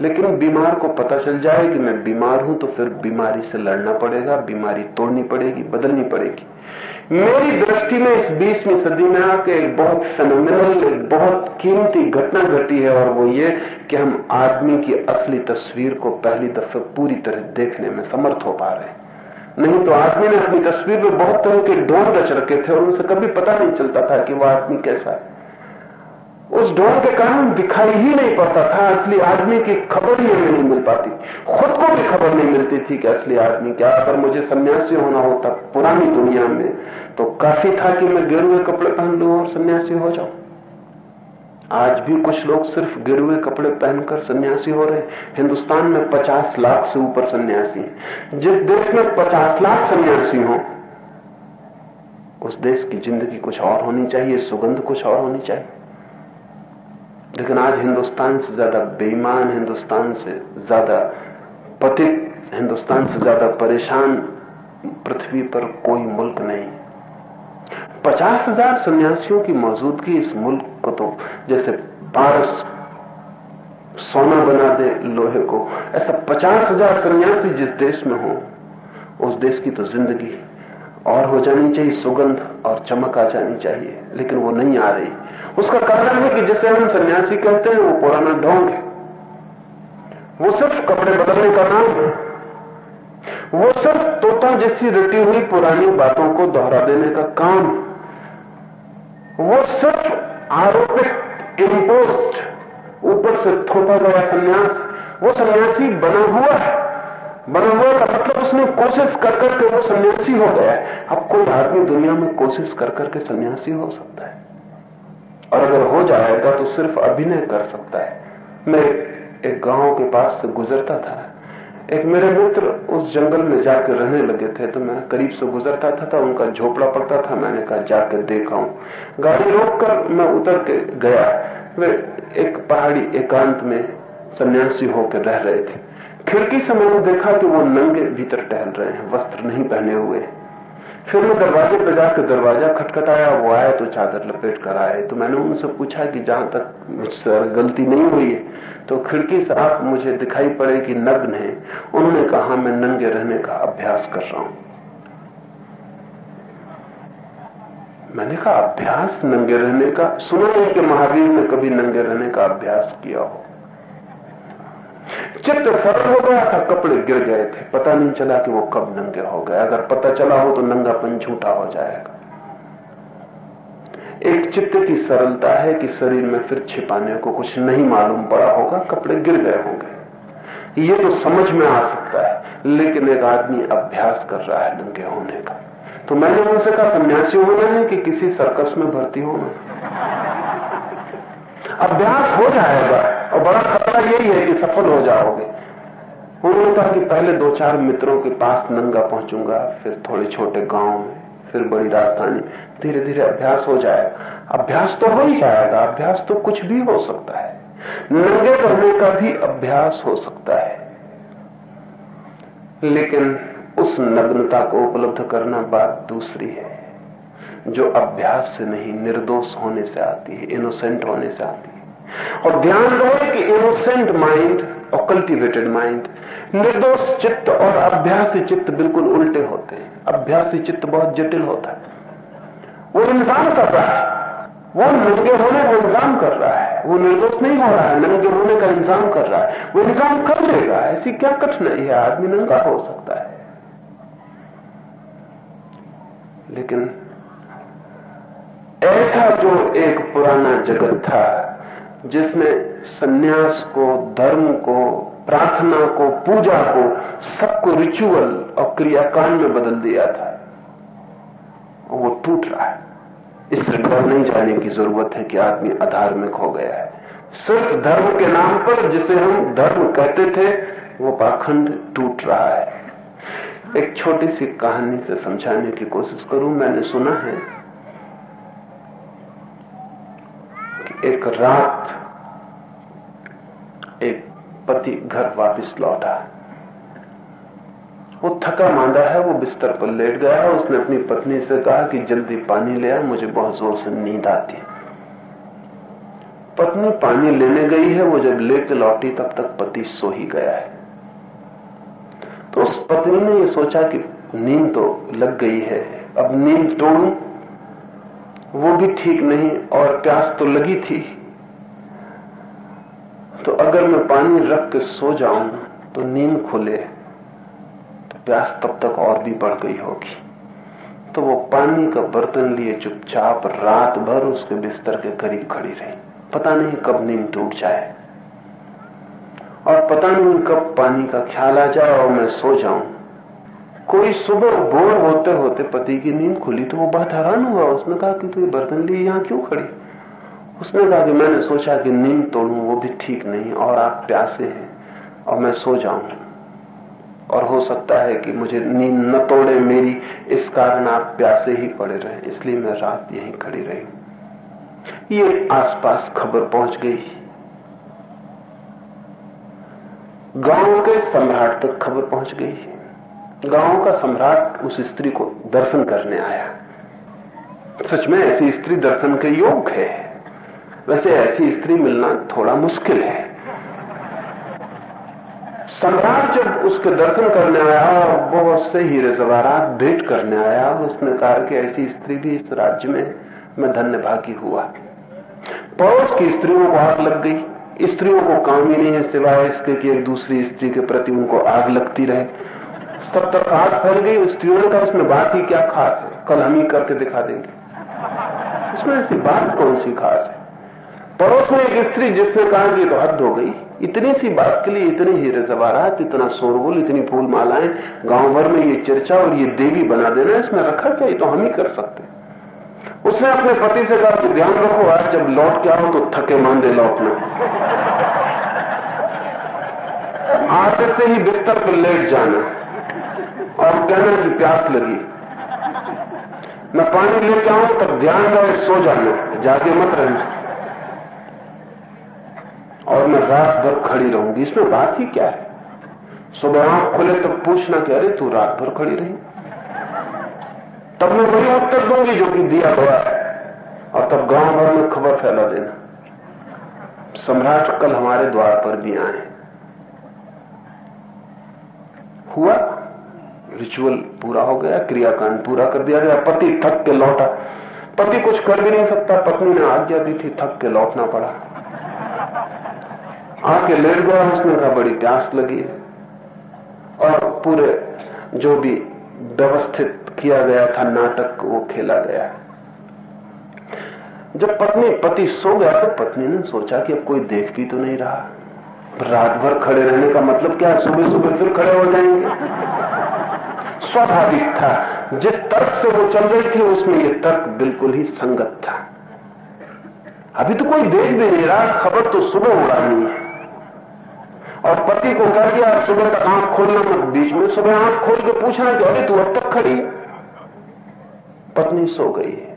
S2: लेकिन बीमार को पता चल जाए कि मैं बीमार हूँ तो फिर बीमारी से लड़ना पड़ेगा, बीमारी तोड़नी पड़ेगी, बदलनी पड़ेगी। मेरी दृष्टि में इस बीसवीं सदी में आके एक बहुत फेनोमिनल एक बहुत कीमती घटना घटी है, और वो ये कि हम आदमी की असली तस्वीर को पहली दफे पूरी तरह देखने में समर्थ हो पा रहे हैं। नहीं तो आदमी ने अपनी तस्वीर में बहुत तरह के ढोंग रच रखे थे, और उनसे कभी पता नहीं चलता था कि वह आदमी कैसा है। उस ढोंग के कारण दिखाई ही नहीं पड़ता था, असली आदमी की खबर ही हमें नहीं मिल पाती। खुद को भी खबर नहीं मिलती थी कि असली आदमी क्या अगर मुझे सन्यासी होना होता पुरानी दुनिया में तो काफ़ी था कि मैं गिरुए कपड़े पहन लू और सन्यासी हो जाऊँ। आज भी कुछ लोग सिर्फ़ गिरुए कपड़े पहनकर सन्यासी हो रहे हिंदुस्तान में 50 लाख से ऊपर सन्यासी हैं। जिस देश में 50 लाख सन्यासी हो, उस देश की ज़िंदगी कुछ और होनी चाहिए, सुगंध कुछ और होनी चाहिए। लेकिन आज हिंदुस्तान से ज़्यादा बेईमान, हिंदुस्तान से ज़्यादा पतित हिंदुस्तान से ज़्यादा परेशान पृथ्वी पर कोई मुल्क नहीं। पचास हज़ार सन्यासियों की मौजूदगी इस मुल्क को तो जैसे पारस सोना बना दे लोहे को, ऐसा पचास हज़ार सन्यासी जिस देश में हो, उस देश की तो ज़िंदगी और हो जानी चाहिए, सुगंध और चमक आ जानी चाहिए, लेकिन वो नहीं आ रही। उसका कारण है कि जिसे हम सन्यासी कहते हैं, वो पुराना ढोंग है। वो सिर्फ़ कपड़े बदलने का नाम है। वो सिर्फ़ तोता जैसी रटी हुई पुरानी बातों को दोहरा देने का काम वो सिर्फ़ आरोपित इम्पोस्ट ऊपर से थोपा गया सन्यास। वो सन्यासी बना हुआ है। बना हुआ का मतलब उसने कोशिश कर करके वो सन्यासी हो गया है। अब कोई आदमी दुनिया में कोशिश कर करके सन्यासी हो सकता है। और अगर हो जाएगा तो सिर्फ़ अभिनय कर सकता है। मैं एक गाँव के पास से गुजरता था। एक मेरे मित्र उस जंगल में जाकर रहने लगे थे तो मैं करीब से गुजरता था, था उनका झोपड़ा पड़ता था मैंने कहा जाकर देखा हूँ। गाड़ी रोक कर मैं उतर के गया। वे एक पहाड़ी एकांत में सन्यासी होकर रह रहे थे। खिड़की से मैंने देखा कि वो नंगे भीतर टहल रहे हैं वस्त्र नहीं पहने हुए। फिर मैं दरवाजे पर जाकर दरवाज़ा खटखटाया, वो आए तो चादर लपेट कर आए। तो मैंने उनसे पूछा कि जहाँ तक मुझसे गलती नहीं हुई है तो खिड़की से आप मुझे दिखाई पड़े कि नग्न है। उन्होंने कहा, मैं नंगे रहने का अभ्यास कर रहा हूँ। मैंने कहा, अभ्यास? नंगे रहने का? सुना है कि महावीर ने कभी नंगे रहने का अभ्यास किया हो? चित्त सरल हो गया था कपड़े गिर गए थे। पता नहीं चला कि वो कब नंगे हो गए। अगर पता चला हो तो नंगापन झूठा हो जाएगा। एक चित्त की सरलता है कि शरीर में फिर छिपाने को कुछ नहीं मालूम पड़ा होगा, कपड़े गिर गए होंगे। ये तो समझ में आ सकता है, लेकिन एक आदमी अभ्यास कर रहा है नंगे होने का। तो मैंने उनसे कहा, सन्यासी होना है कि किसी सर्कस में भर्ती होना? अभ्यास हो जाएगा। और बड़ा खतरा यही है कि सफल हो जाओगे। उन्होंने कहा कि पहले दो चार मित्रों के पास नंगा पहुंचूँगा, फिर थोड़े छोटे गाँव में, फिर बड़ी राजधानी। धीरे धीरे अभ्यास हो जाएगा। अभ्यास तो हो ही जाएगा, अभ्यास तो कुछ भी हो सकता है। नंगे रहने का भी अभ्यास हो सकता है। लेकिन उस नग्नता को उपलब्ध करना बात दूसरी है। जो अभ्यास से नहीं, निर्दोष होने से आती है इनोसेंट होने से आती है। और ध्यान रहे कि इनोसेंट माइंड और कल्टीवेटेड माइंड निर्दोष चित्त और अभ्यासी चित्त बिल्कुल उल्टे होते हैं। अभ्यासी चित्त बहुत जटिल होता है। वो इंसान कर रहा है। वो नंगे होने का इंतज़ाम कर रहा है। वो निर्दोष नहीं हो रहा है। नंगे होने का इंतज़ाम कर रहा है। वो इंतज़ाम कर लेगा ऐसी क्या कठिनाई है? आदमी नंगा हो सकता है। लेकिन ऐसा जो एक पुराना जगत था जिसने सन्यास को, धर्म को, प्रार्थना को, पूजा को, सबको रिचुअल और क्रियाकांड में बदल दिया था। वो टूट रहा है। इससे डर नहीं जाने की ज़रूरत है कि आदमी अधार्मिक हो गया है। सिर्फ़ धर्म के नाम पर जिसे हम धर्म कहते थे, वो पाखंड टूट रहा है। एक छोटी सी कहानी से समझाने की कोशिश करूँ, मैंने सुना है। एक रात एक पति घर वापस लौटा। वो थका मांदा है, वो बिस्तर पर लेट गया है। उसने अपनी पत्नी से कहा कि जल्दी पानी ले आ, मुझे बहुत ज़ोर से नींद आती पत्नी पानी लेने गई है, वो जब लेके लौटी, तब तक पति सो ही गया है। तो उस पत्नी ने ये सोचा कि नींद तो लग गई है। अब नींद तोड़ू वो भी ठीक नहीं और प्यास तो लगी थी। तो अगर मैं पानी रख के सो जाऊँ तो नींद खुले तो प्यास तब तक और भी बढ़ गई होगी। तो वो पानी का बर्तन लिए चुपचाप रात भर उसके बिस्तर के करीब खड़ी रही। पता नहीं कब नींद टूट जाए। और पता नहीं कब पानी का ख्याल आ जाए और मैं सो जाऊँ। कोई सुबह बोर होते होते पति की नींद खुली तो वो बहुत हैरान हुआ। उसने कहा कि तू ये बर्तन लिए यहाँ क्यों खड़ी? उसने कहा कि मैंने सोचा कि नींद तोड़ू, वो भी ठीक नहीं और आप प्यासे हैं और मैं सो जाऊँ और हो सकता है कि मुझे नींद न तोड़े, मेरी इस कारण आप प्यासे ही पड़े रहे, इसलिए मैं रात यहीं खड़ी रही। ये आसपास खबर पहुँच गई। गाँव के सम्राट तक खबर पहुँच गई। गाँव का सम्राट उस स्त्री को दर्शन करने आया। सच में ऐसी स्त्री दर्शन के योग है। वैसे ऐसी स्त्री मिलना थोड़ा मुश्किल है। सम्राट जब उसके दर्शन करने आया और बहुत से हीरे जवाहरात भेंट करने आया, उसने कहा कि ऐसी स्त्री भी इस राज्य में मैं धन्य भागी हुआ। पड़ोस की स्त्रियों को आग लग गई। स्त्रियों को काम ही नहीं है सिवाय इसके कि एक दूसरी स्त्री के प्रति उनको आग लगती रहे। सब तक आग फैल गई स्त्रियों ने कहा इसमें बात ही क्या खास है? कल हम ही करके दिखा देंगे। इसमें ऐसी बात कौन सी खास है? पड़ोस में एक स्त्री जिसने कहा कि तो हद हो गई। इतनी सी बात के लिए इतने हीरे जवारात इतना शोरगुल, इतनी फूल मालाएँ गाँव भर में ये चर्चा और ये देवी बना देना, इसमें रखा क्या? ये तो हम ही कर सकते उसने अपने पति से कहा कि ध्यान रखो, आज जब लौट के आओ तो थके मांदे लौटना। आते से ही बिस्तर पर लेट जाना। और कहना कि प्यास लगी। मैं पानी लेके आऊँ तब ध्यान रहे सो जाना। जागे मत रहना। और मैं रात भर खड़ी रहूँगी। इसमें बात ही क्या है? सुबह आँख खुले तब पूछना कि, अरे, तू रात भर खड़ी रही? तब मैं वही उत्तर दूँगी जो कि दिया हुआ है। और तब गाँव भर में खबर फैला देना। सम्राट कल हमारे द्वार पर भी आए। हुआ? रिचुअल पूरा हो गया, क्रियाकांड पूरा कर दिया गया, पति थक के लौटा। पति कुछ कर भी नहीं सकता, पत्नी ने आज्ञा दी थी, थक के लौटना पड़ा। आके लेट गया, उसने कहा, बड़ी प्यास लगी और पूरे जो भी व्यवस्थित किया गया था, नाटक, वो खेला गया। जब पत्नी, पति सो गया तो पत्नी ने सोचा कि अब कोई देख भी तो नहीं रहा। रात भर खड़े रहने का मतलब क्या सुबह सुबह फिर खड़े हो जाएँगे। स्वाभाविक था। जिस तर्क से वो चल रही थी, उसमें ये तर्क बिल्कुल ही संगत था। अभी तो कोई देख भी नहीं रहा, खबर तो सुबह उड़ानी है। और पति को कह दिया, सुबह तक आँख खोलना मत, बीच में सुबह आँख खोल के पूछना कि अरे तू अब तक खड़ी पत्नी सो गई है।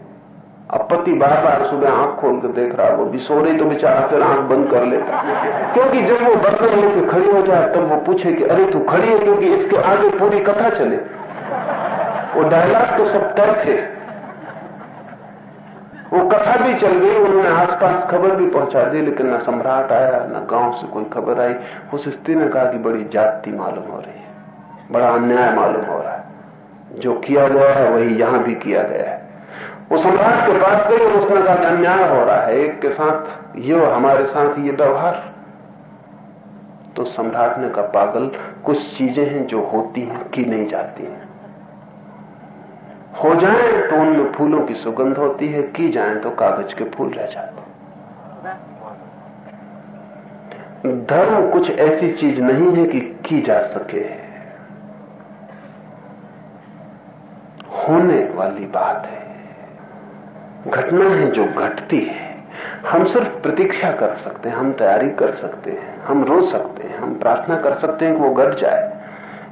S2: अब पति बार बार सुबह आँख खोल के देख रहा, वो भी सो रही तो बेचारा फिर आँख बंद कर लेता। क्योंकि जब वो बर्तन लेके खड़ी हो जाए, तब वो पूछे कि अरे तू खड़ी है क्योंकि इसके आगे पूरी कथा चले। वो डायलॉग तो सब तय थे। वो कथा भी चल गई, उन्होंने आसपास खबर भी पहुँचा दी, लेकिन न सम्राट आया, न गाँव से कोई खबर आई। उस स्त्री ने कहा कि बड़ी जाति मालूम हो रही है, बड़ा अन्याय मालूम हो रहा है। जो किया गया है, वही यहाँ भी किया गया है। वो सम्राट के पास गई और उसने कहा अन्याय हो रहा है, एक के साथ ये हमारे साथ ये व्यवहार। तो सम्राट ने कहा, पागल, कुछ चीज़ें हैं जो होती हैं की नहीं जाती हैं। हो जाए तो उनमें फूलों की सुगंध होती है, की जाए तो कागज़ के फूल रह जाते धर्म कुछ ऐसी चीज़ नहीं है कि की जा सके। होने वाली बात है। घटना है जो घटती है। हम सिर्फ़ प्रतीक्षा कर सकते हैं, हम तैयारी कर सकते हैं, हम रो सकते हैं, हम प्रार्थना कर सकते हैं कि वो घट जाए।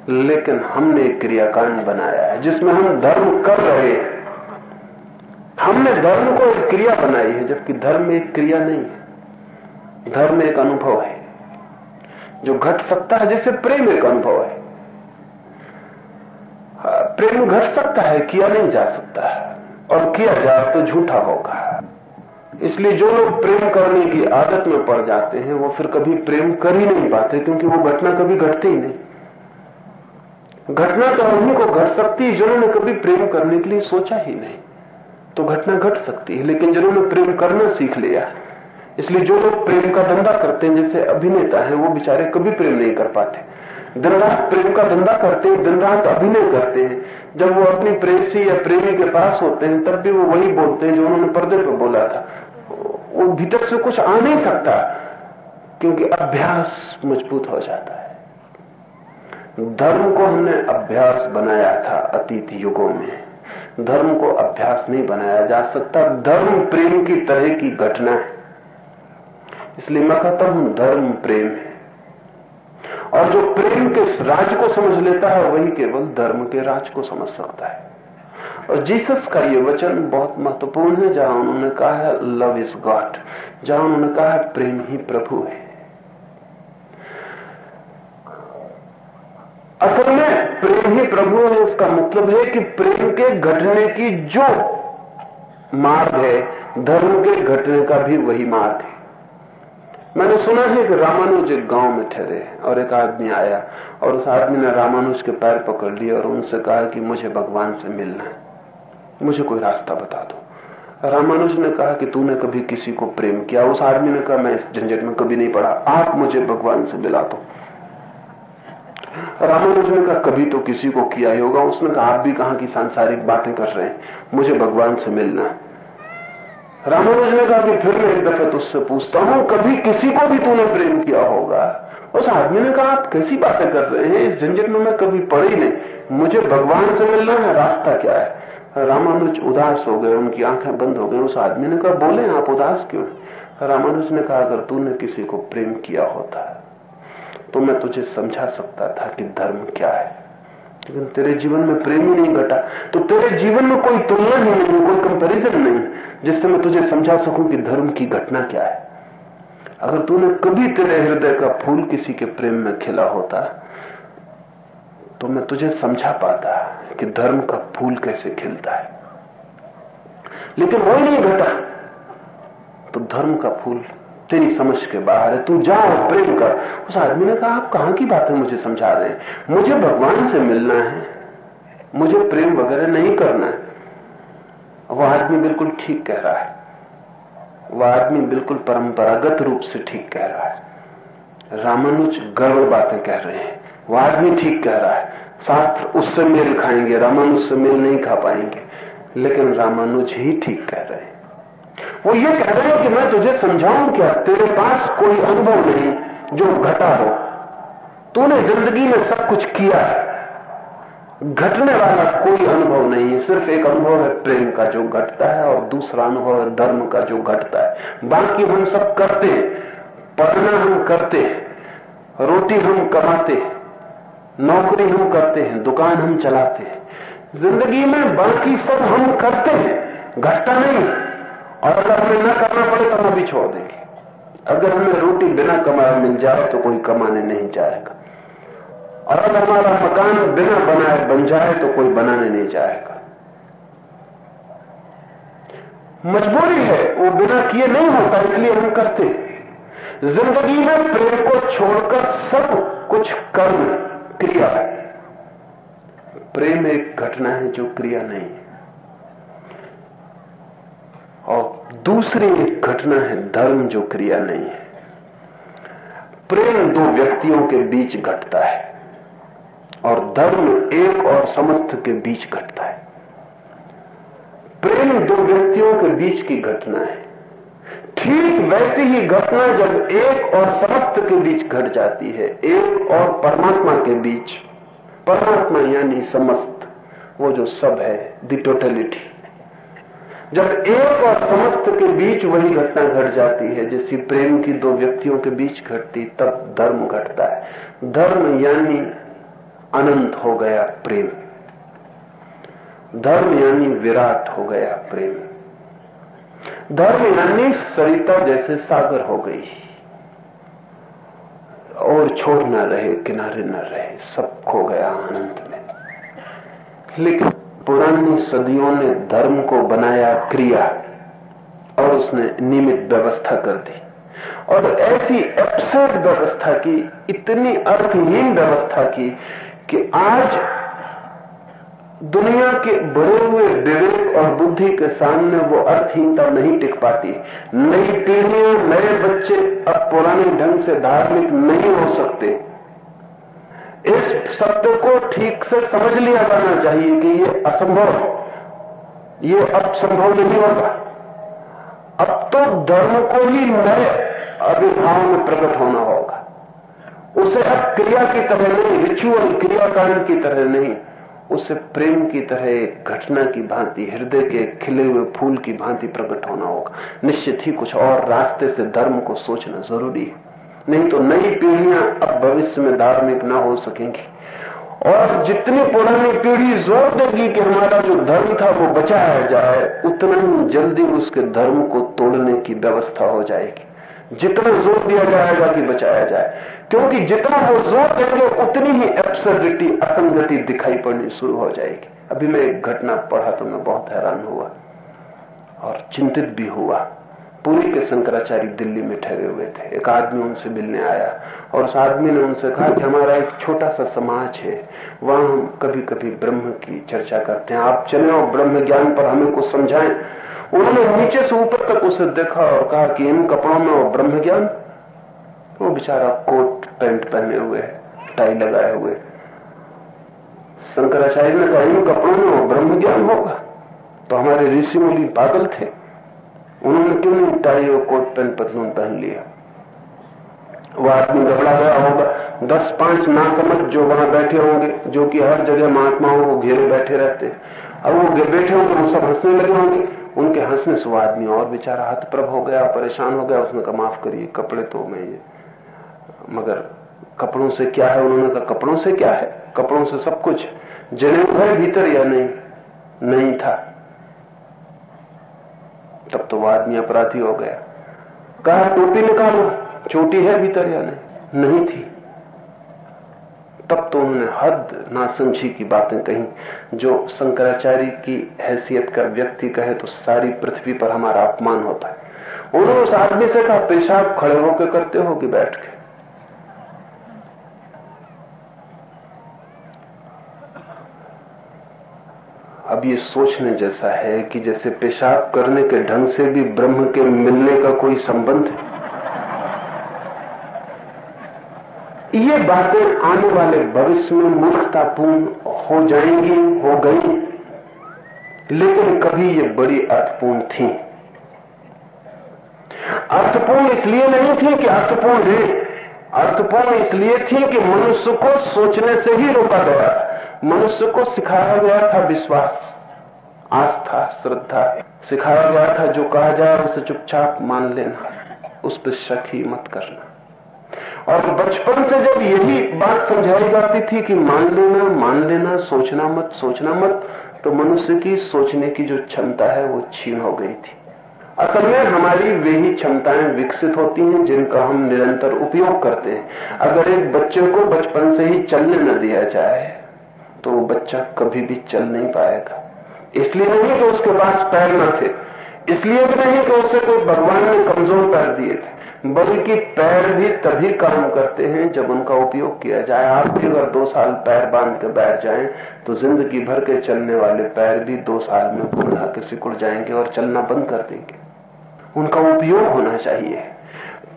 S2: लेकिन हमने एक क्रियाकांड बनाया है, जिसमें हम धर्म कर रहे हैं। हमने धर्म को एक क्रिया बनाई है, जबकि धर्म एक क्रिया नहीं है। धर्म एक अनुभव है, जो घट सकता है, जैसे प्रेम एक अनुभव है। प्रेम घट सकता है, किया नहीं जा सकता है, और किया जाए तो झूठा होगा। इसलिए जो लोग प्रेम करने की आदत में पड़ जाते हैं, वो फिर कभी प्रेम कर ही नहीं पाते, क्योंकि वो घटना कभी घटती ही नहीं। घटना तो उन्हीं को घट सकती है, जिन्होंने कभी प्रेम करने के लिए सोचा ही नहीं। तो घटना घट सकती है, लेकिन जिन्होंने प्रेम करना सीख लिया इसलिए जो लोग प्रेम का धंधा करते हैं, जैसे अभिनेता है, वो बेचारे कभी प्रेम नहीं कर पाते। दिन रात प्रेम का धंधा करते हैं, दिन रात अभिनय करते हैं। जब वो अपनी प्रेसी या प्रेमी के पास होते हैं, तब भी वो वही बोलते हैं जो उन्होंने पर्दे पर बोला था। वो भीतर से कुछ आ नहीं सकता, क्योंकि अभ्यास मज़बूत हो जाता है। धर्म को हमने अभ्यास बनाया था अतीत युगों में। धर्म को अभ्यास नहीं बनाया जा सकता। धर्म प्रेम की तरह की घटना है। इसलिए मैं कहता हूँ, धर्म प्रेम है। और जो प्रेम के राज को समझ लेता है, वही केवल धर्म के राज को समझ सकता है। और जीसस का ये वचन बहुत महत्वपूर्ण है, जहाँ उन्होंने कहा है लव इज़ गॉड जहाँ उन्होंने कहा है, प्रेम ही प्रभु है। असल में प्रेम ही प्रभु है इसका मतलब है कि प्रेम के घटने की जो मार्ग है, धर्म के घटने का भी वही मार्ग है। मैंने सुना है कि रामानुज एक गाँव में ठहरे और एक आदमी आया और उस आदमी ने रामानुज के पैर पकड़ लिए और उनसे कहा कि मुझे भगवान से मिलना है। मुझे कोई रास्ता बता दो। रामानुज ने कहा कि तूने कभी किसी को प्रेम किया? उस आदमी ने कहा, मैं इस झंझट में कभी नहीं पड़ा। आप मुझे भगवान से मिला दो। रामानुज ने कहा कभी तो किसी को किया ही होगा। उसने कहा, आप भी कहा कि सांसारिक बातें कर रहे हैं? मुझे भगवान से मिलना है। रामानुज ने कहा कि फिर एक दफे तुझसे पूछता हूँ, कभी किसी को भी तूने प्रेम किया होगा? उस आदमी ने कहा, आप कैसी बातें कर रहे हैं? इस झंझट में मैं कभी पढ़ी नहीं। मुझे भगवान से मिलना है, रास्ता क्या है? रामानुज उदास हो गए, उनकी आँखें बंद हो गई। उस आदमी ने कहा, बोले, आप उदास क्यों रामानुज ने कहा, अगर तूने किसी को प्रेम किया होता तो मैं तुझे समझा सकता था कि धर्म क्या है। लेकिन तेरे जीवन में प्रेम ही नहीं घटा। तो तेरे जीवन में कोई तुलना ही नहीं, कोई कंपैरिजन नहीं, जिससे मैं तुझे समझा सकूँ कि धर्म की घटना क्या है। अगर तूने कभी तेरे हृदय का फूल किसी के प्रेम में खिला होता तो मैं तुझे समझा पाता कि धर्म का फूल कैसे खिलता है। लेकिन वो नहीं घटा तो धर्म का फूल तेरी समझ के बाहर है, तू जा और प्रेम कर। उस आदमी ने कहा, आप कहाँ की बातें मुझे समझा रहे हैं? मुझे भगवान से मिलना है। मुझे प्रेम वगैरह नहीं करना है। वह आदमी बिल्कुल ठीक कह रहा है। वह आदमी बिल्कुल परंपरागत रूप से ठीक कह रहा है। रामानुज गड़बड़ बातें कह रहे हैं। वह आदमी ठीक कह रहा है। शास्त्र उससे मेल खाएँगे, रामानुज से मेल नहीं खा पाएँगे। लेकिन रामानुज ही ठीक कह रहे हैं। वो ये कह रहे हैं कि मैं तुझे समझाऊं क्या? तेरे पास कोई अनुभव नहीं जो घटा हो। तूने ज़िंदगी में सब कुछ किया है। घटने वाला कोई अनुभव नहीं है। सिर्फ़ एक अनुभव है, प्रेम का जो घटता है और दूसरा अनुभव है, धर्म का जो घटता है। बाकी हम सब करते हैं। पढ़ना हम करते हैं। रोटी हम कमाते नौकरी हम करते हैं। दुकान हम चलाते हैं। ज़िंदगी में बाकी सब हम करते हैं। घटता नहीं। और अगर हमें न करना पड़े तो हम भी छोड़ देंगे। अगर हमें रोटी बिना कमाए मिल जाए तो कोई कमाने नहीं जाएगा। और अगर हमारा मकान बिना बनाए बन जाए तो कोई बनाने नहीं जाएगा। मजबूरी है, वो बिना किए नहीं होता, इसलिए हम करते ज़िंदगी में प्रेम को छोड़कर सब कुछ कर्म क्रिया है। प्रेम एक घटना है जो क्रिया नहीं है। और दूसरी एक घटना है, धर्म जो क्रिया नहीं है। प्रेम दो व्यक्तियों के बीच घटता है और धर्म एक और समस्त के बीच घटता है। प्रेम दो व्यक्तियों के बीच की घटना है। ठीक वैसी ही घटना जब एक और समस्त के बीच घट जाती है, एक और परमात्मा के बीच। परमात्मा यानी समस्त, वो जो सब है दी टोटलिटी जब एक और समस्त के बीच वही घटना घट जाती है जैसी प्रेम की दो व्यक्तियों के बीच घटती, तब धर्म घटता है। धर्म यानी अनंत हो गया प्रेम। धर्म यानी विराट हो गया प्रेम। धर्म यानी सरिता जैसे सागर हो गई। और छोड़ न रहे, किनारे न रहे, सब खो गया अनंत में। लेकिन पुरानी सदियों ने धर्म को बनाया क्रिया और उसने नियमित व्यवस्था कर दी। और ऐसी एब्सर्ड व्यवस्था की, इतनी अर्थहीन व्यवस्था की कि आज दुनिया के बड़े हुए विवेक और बुद्धि के सामने वो अर्थहीनता नहीं टिक पाती। नई पीढ़ियाँ, नए बच्चे अब पुराने ढंग से धार्मिक नहीं हो सकते। इस सत्य को ठीक से समझ लिया जाना चाहिए कि ये असंभव ये अब संभव नहीं होगा। अब तो धर्म को ही नए अभिभाव में प्रकट होना होगा। उसे अब क्रिया की तरह नहीं रिचुअल क्रियाकांड की तरह नहीं, उसे प्रेम की तरह घटना की भांति, हृदय के खिले हुए फूल की भांति प्रकट होना होगा। निश्चित ही कुछ और रास्ते से धर्म को सोचना ज़रूरी है। नहीं तो नई पीढ़ियाँ अब भविष्य में धार्मिक ना हो सकेंगी। और जितनी पुरानी पीढ़ी ज़ोर देगी कि हमारा जो धर्म था वो बचाया जाए, उतना ही जल्दी उसके धर्म को तोड़ने की व्यवस्था हो जाएगी। जितना ज़ोर दिया जाएगा कि बचाया जाए। क्योंकि जितना वो ज़ोर देंगे, उतनी ही एब्सर्डिटी असंगति दिखाई पड़नी शुरू हो जाएगी। अभी मैं एक घटना पढ़ा तो मैं बहुत हैरान हुआ। और चिंतित भी हुआ। पुरी के शंकराचार्य दिल्ली में ठहरे हुए थे। एक आदमी उनसे मिलने आया और उस आदमी ने उनसे कहा कि हमारा एक छोटा सा समाज है। वहाँ हम कभी कभी ब्रह्म की चर्चा करते हैं। आप चले और ब्रह्म ज्ञान पर हमें कुछ समझाएँ। उन्होंने नीचे से ऊपर तक उसे देखा और कहा कि इन कपड़ों में और ब्रह्म ज्ञान? वो बेचारा कोट पैंट पहने हुए, टाई लगाए हुए। शंकराचार्य ने कहा, इन कपड़ों में वो ब्रह्म ज्ञान होगा? तो हमारे ऋषि मुनि पागल थे। उन्होंने क्यों टाई और कोट पैंट पतलून पहन लिया। वह आदमी घबरा गया होगा। दस पाँच ना समझ जो वहाँ बैठे होंगे, जो कि हर जगह महात्माओं को घेरे बैठे रहते अब वो बैठे होंगे, वो सब हंसने लगे होंगे। उनके हंसने से वो आदमी और बेचारा हतप्रभ हो गया, परेशान हो गया। उसने कहा, माफ़ करिए, कपड़े तो मैं ये मगर कपड़ों से क्या है? उन्होंने कहा, कपड़ों से क्या है? कपड़ों से सब कुछ जने भीतर या नहीं? नहीं था। तब तो वो आदमी अपराधी हो गया। कहा, टोपी निकालो। चोटी है भीतर या नहीं? नहीं थी। तब तो उन्होंने हद ना समझी की बातें कही। जो शंकराचार्य की हैसियत का व्यक्ति कहे तो सारी पृथ्वी पर हमारा अपमान होता है। उन्होंने उस आदमी से कहा, पेशाब खड़े होकर करते हो कि बैठ के? अब ये सोचने जैसा है कि जैसे पेशाब करने के ढंग से भी ब्रह्म के मिलने का कोई संबंध है। ये बातें आने वाले भविष्य में मूर्खतापूर्ण हो जाएँगी, हो गई, लेकिन कभी ये बड़ी अर्थपूर्ण थी। अर्थपूर्ण इसलिए नहीं थी कि अर्थपूर्ण है। अर्थपूर्ण इसलिए थी कि मनुष्य को सोचने से ही रोका गया। मनुष्य को सिखाया गया था विश्वास, आस्था, श्रद्धा। सिखाया गया था जो कहा जाए उसे चुपचाप मान लेना, उस पर शक ही मत करना। और बचपन से जब यही बात समझाई जाती थी कि मान लेना मान लेना, सोचना मत सोचना मत तो मनुष्य की सोचने की जो क्षमता है वो छीन हो गई थी। असल में हमारी वे ही क्षमताएँ विकसित होती हैं जिनका हम निरंतर उपयोग करते हैं। अगर एक बच्चे को बचपन से ही चलने न दिया जाए तो वो बच्चा कभी भी चल नहीं पाएगा। इसलिए नहीं कि उसके पास पैर न थे। इसलिए भी नहीं कि उसे कोई भगवान ने कमज़ोर पैर दिए थे। बल्कि पैर भी तभी काम करते हैं जब उनका उपयोग किया जाए। आप भी अगर दो साल पैर बाँध के बैठ जाएँ तो ज़िंदगी भर के चलने वाले पैर भी दो साल में गुड़ा के सिकुड़ जाएँगे और चलना बंद कर देंगे। उनका उपयोग होना चाहिए।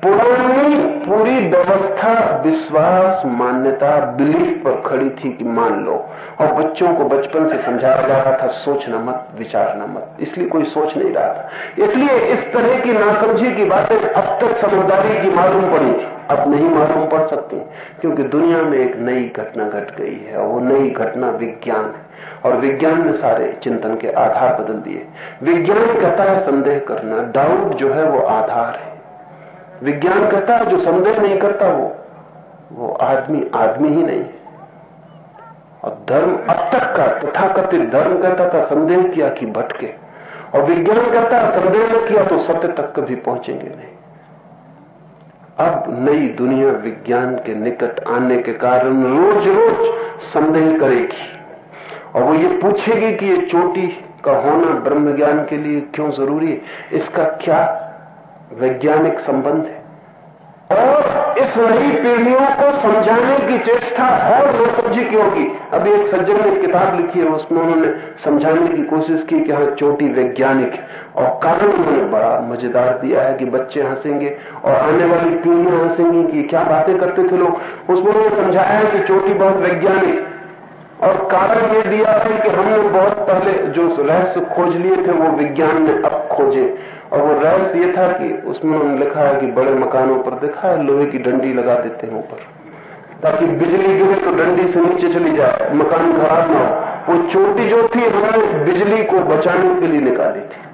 S2: पुरानी पूरी व्यवस्था, विश्वास, मान्यता, बिलीफ पर खड़ी थी कि मान लो, और बच्चों को बचपन से समझाया जा रहा था, सोचना मत, विचारना मत। इसलिए कोई सोच नहीं रहा था। इसलिए इस तरह की नासमझी की बातें अब तक समझदारी की मालूम पड़ी थी। अब नहीं मालूम पड़ सकती, क्योंकि दुनिया में एक नई घटना घट गई है वो नई घटना विज्ञान है। और विज्ञान ने सारे चिंतन के आधार बदल दिए। विज्ञान कहता है संदेह करना, डाउट जो है वो आधार है। विज्ञान कहता है जो संदेह नहीं करता वो वो आदमी आदमी ही नहीं। है और धर्म अब तक का, तथाकथित धर्म कहता था संदेह किया कि भटके। और विज्ञान कहता है संदेह किया तो सत्य तक कभी पहुँचेंगे नहीं। अब नई दुनिया विज्ञान के निकट आने के कारण रोज रोज संदेह करेगी। और वो ये पूछेगी कि ये चोटी का होना ब्रह्म ज्ञान के लिए क्यों ज़रूरी है? इसका क्या वैज्ञानिक संबंध है। और इस नई पीढ़ियों को समझाने की चेष्टा और समझी की होगी। अभी एक सज्जन ने किताब लिखी है, उसमें उन्होंने समझाने की कोशिश की कि हाँ चोटी वैज्ञानिक है। और कारण उन्होंने बड़ा मज़ेदार दिया है कि बच्चे हंसेंगे और आने वाली पीढ़ियाँ हंसेंगी कि क्या बातें करते थे लोग। उसमें उन्होंने समझाया है कि चोटी बहुत वैज्ञानिक और कारण ये दिया है कि हमने बहुत पहले जो रहस्य खोज लिए थे, वो विज्ञान ने अब खोजे। और वो रहस्य ये था कि उसमें उन्होंने लिखा है कि बड़े मकानों पर देखा है, लोहे की डंडी लगा देते हैं ऊपर। ताकि बिजली गिरे तो डंडी से नीचे चली जाए, मकान खराब ना वो चोटी जो थी, उन्होंने बिजली को बचाने के लिए निकाली थी।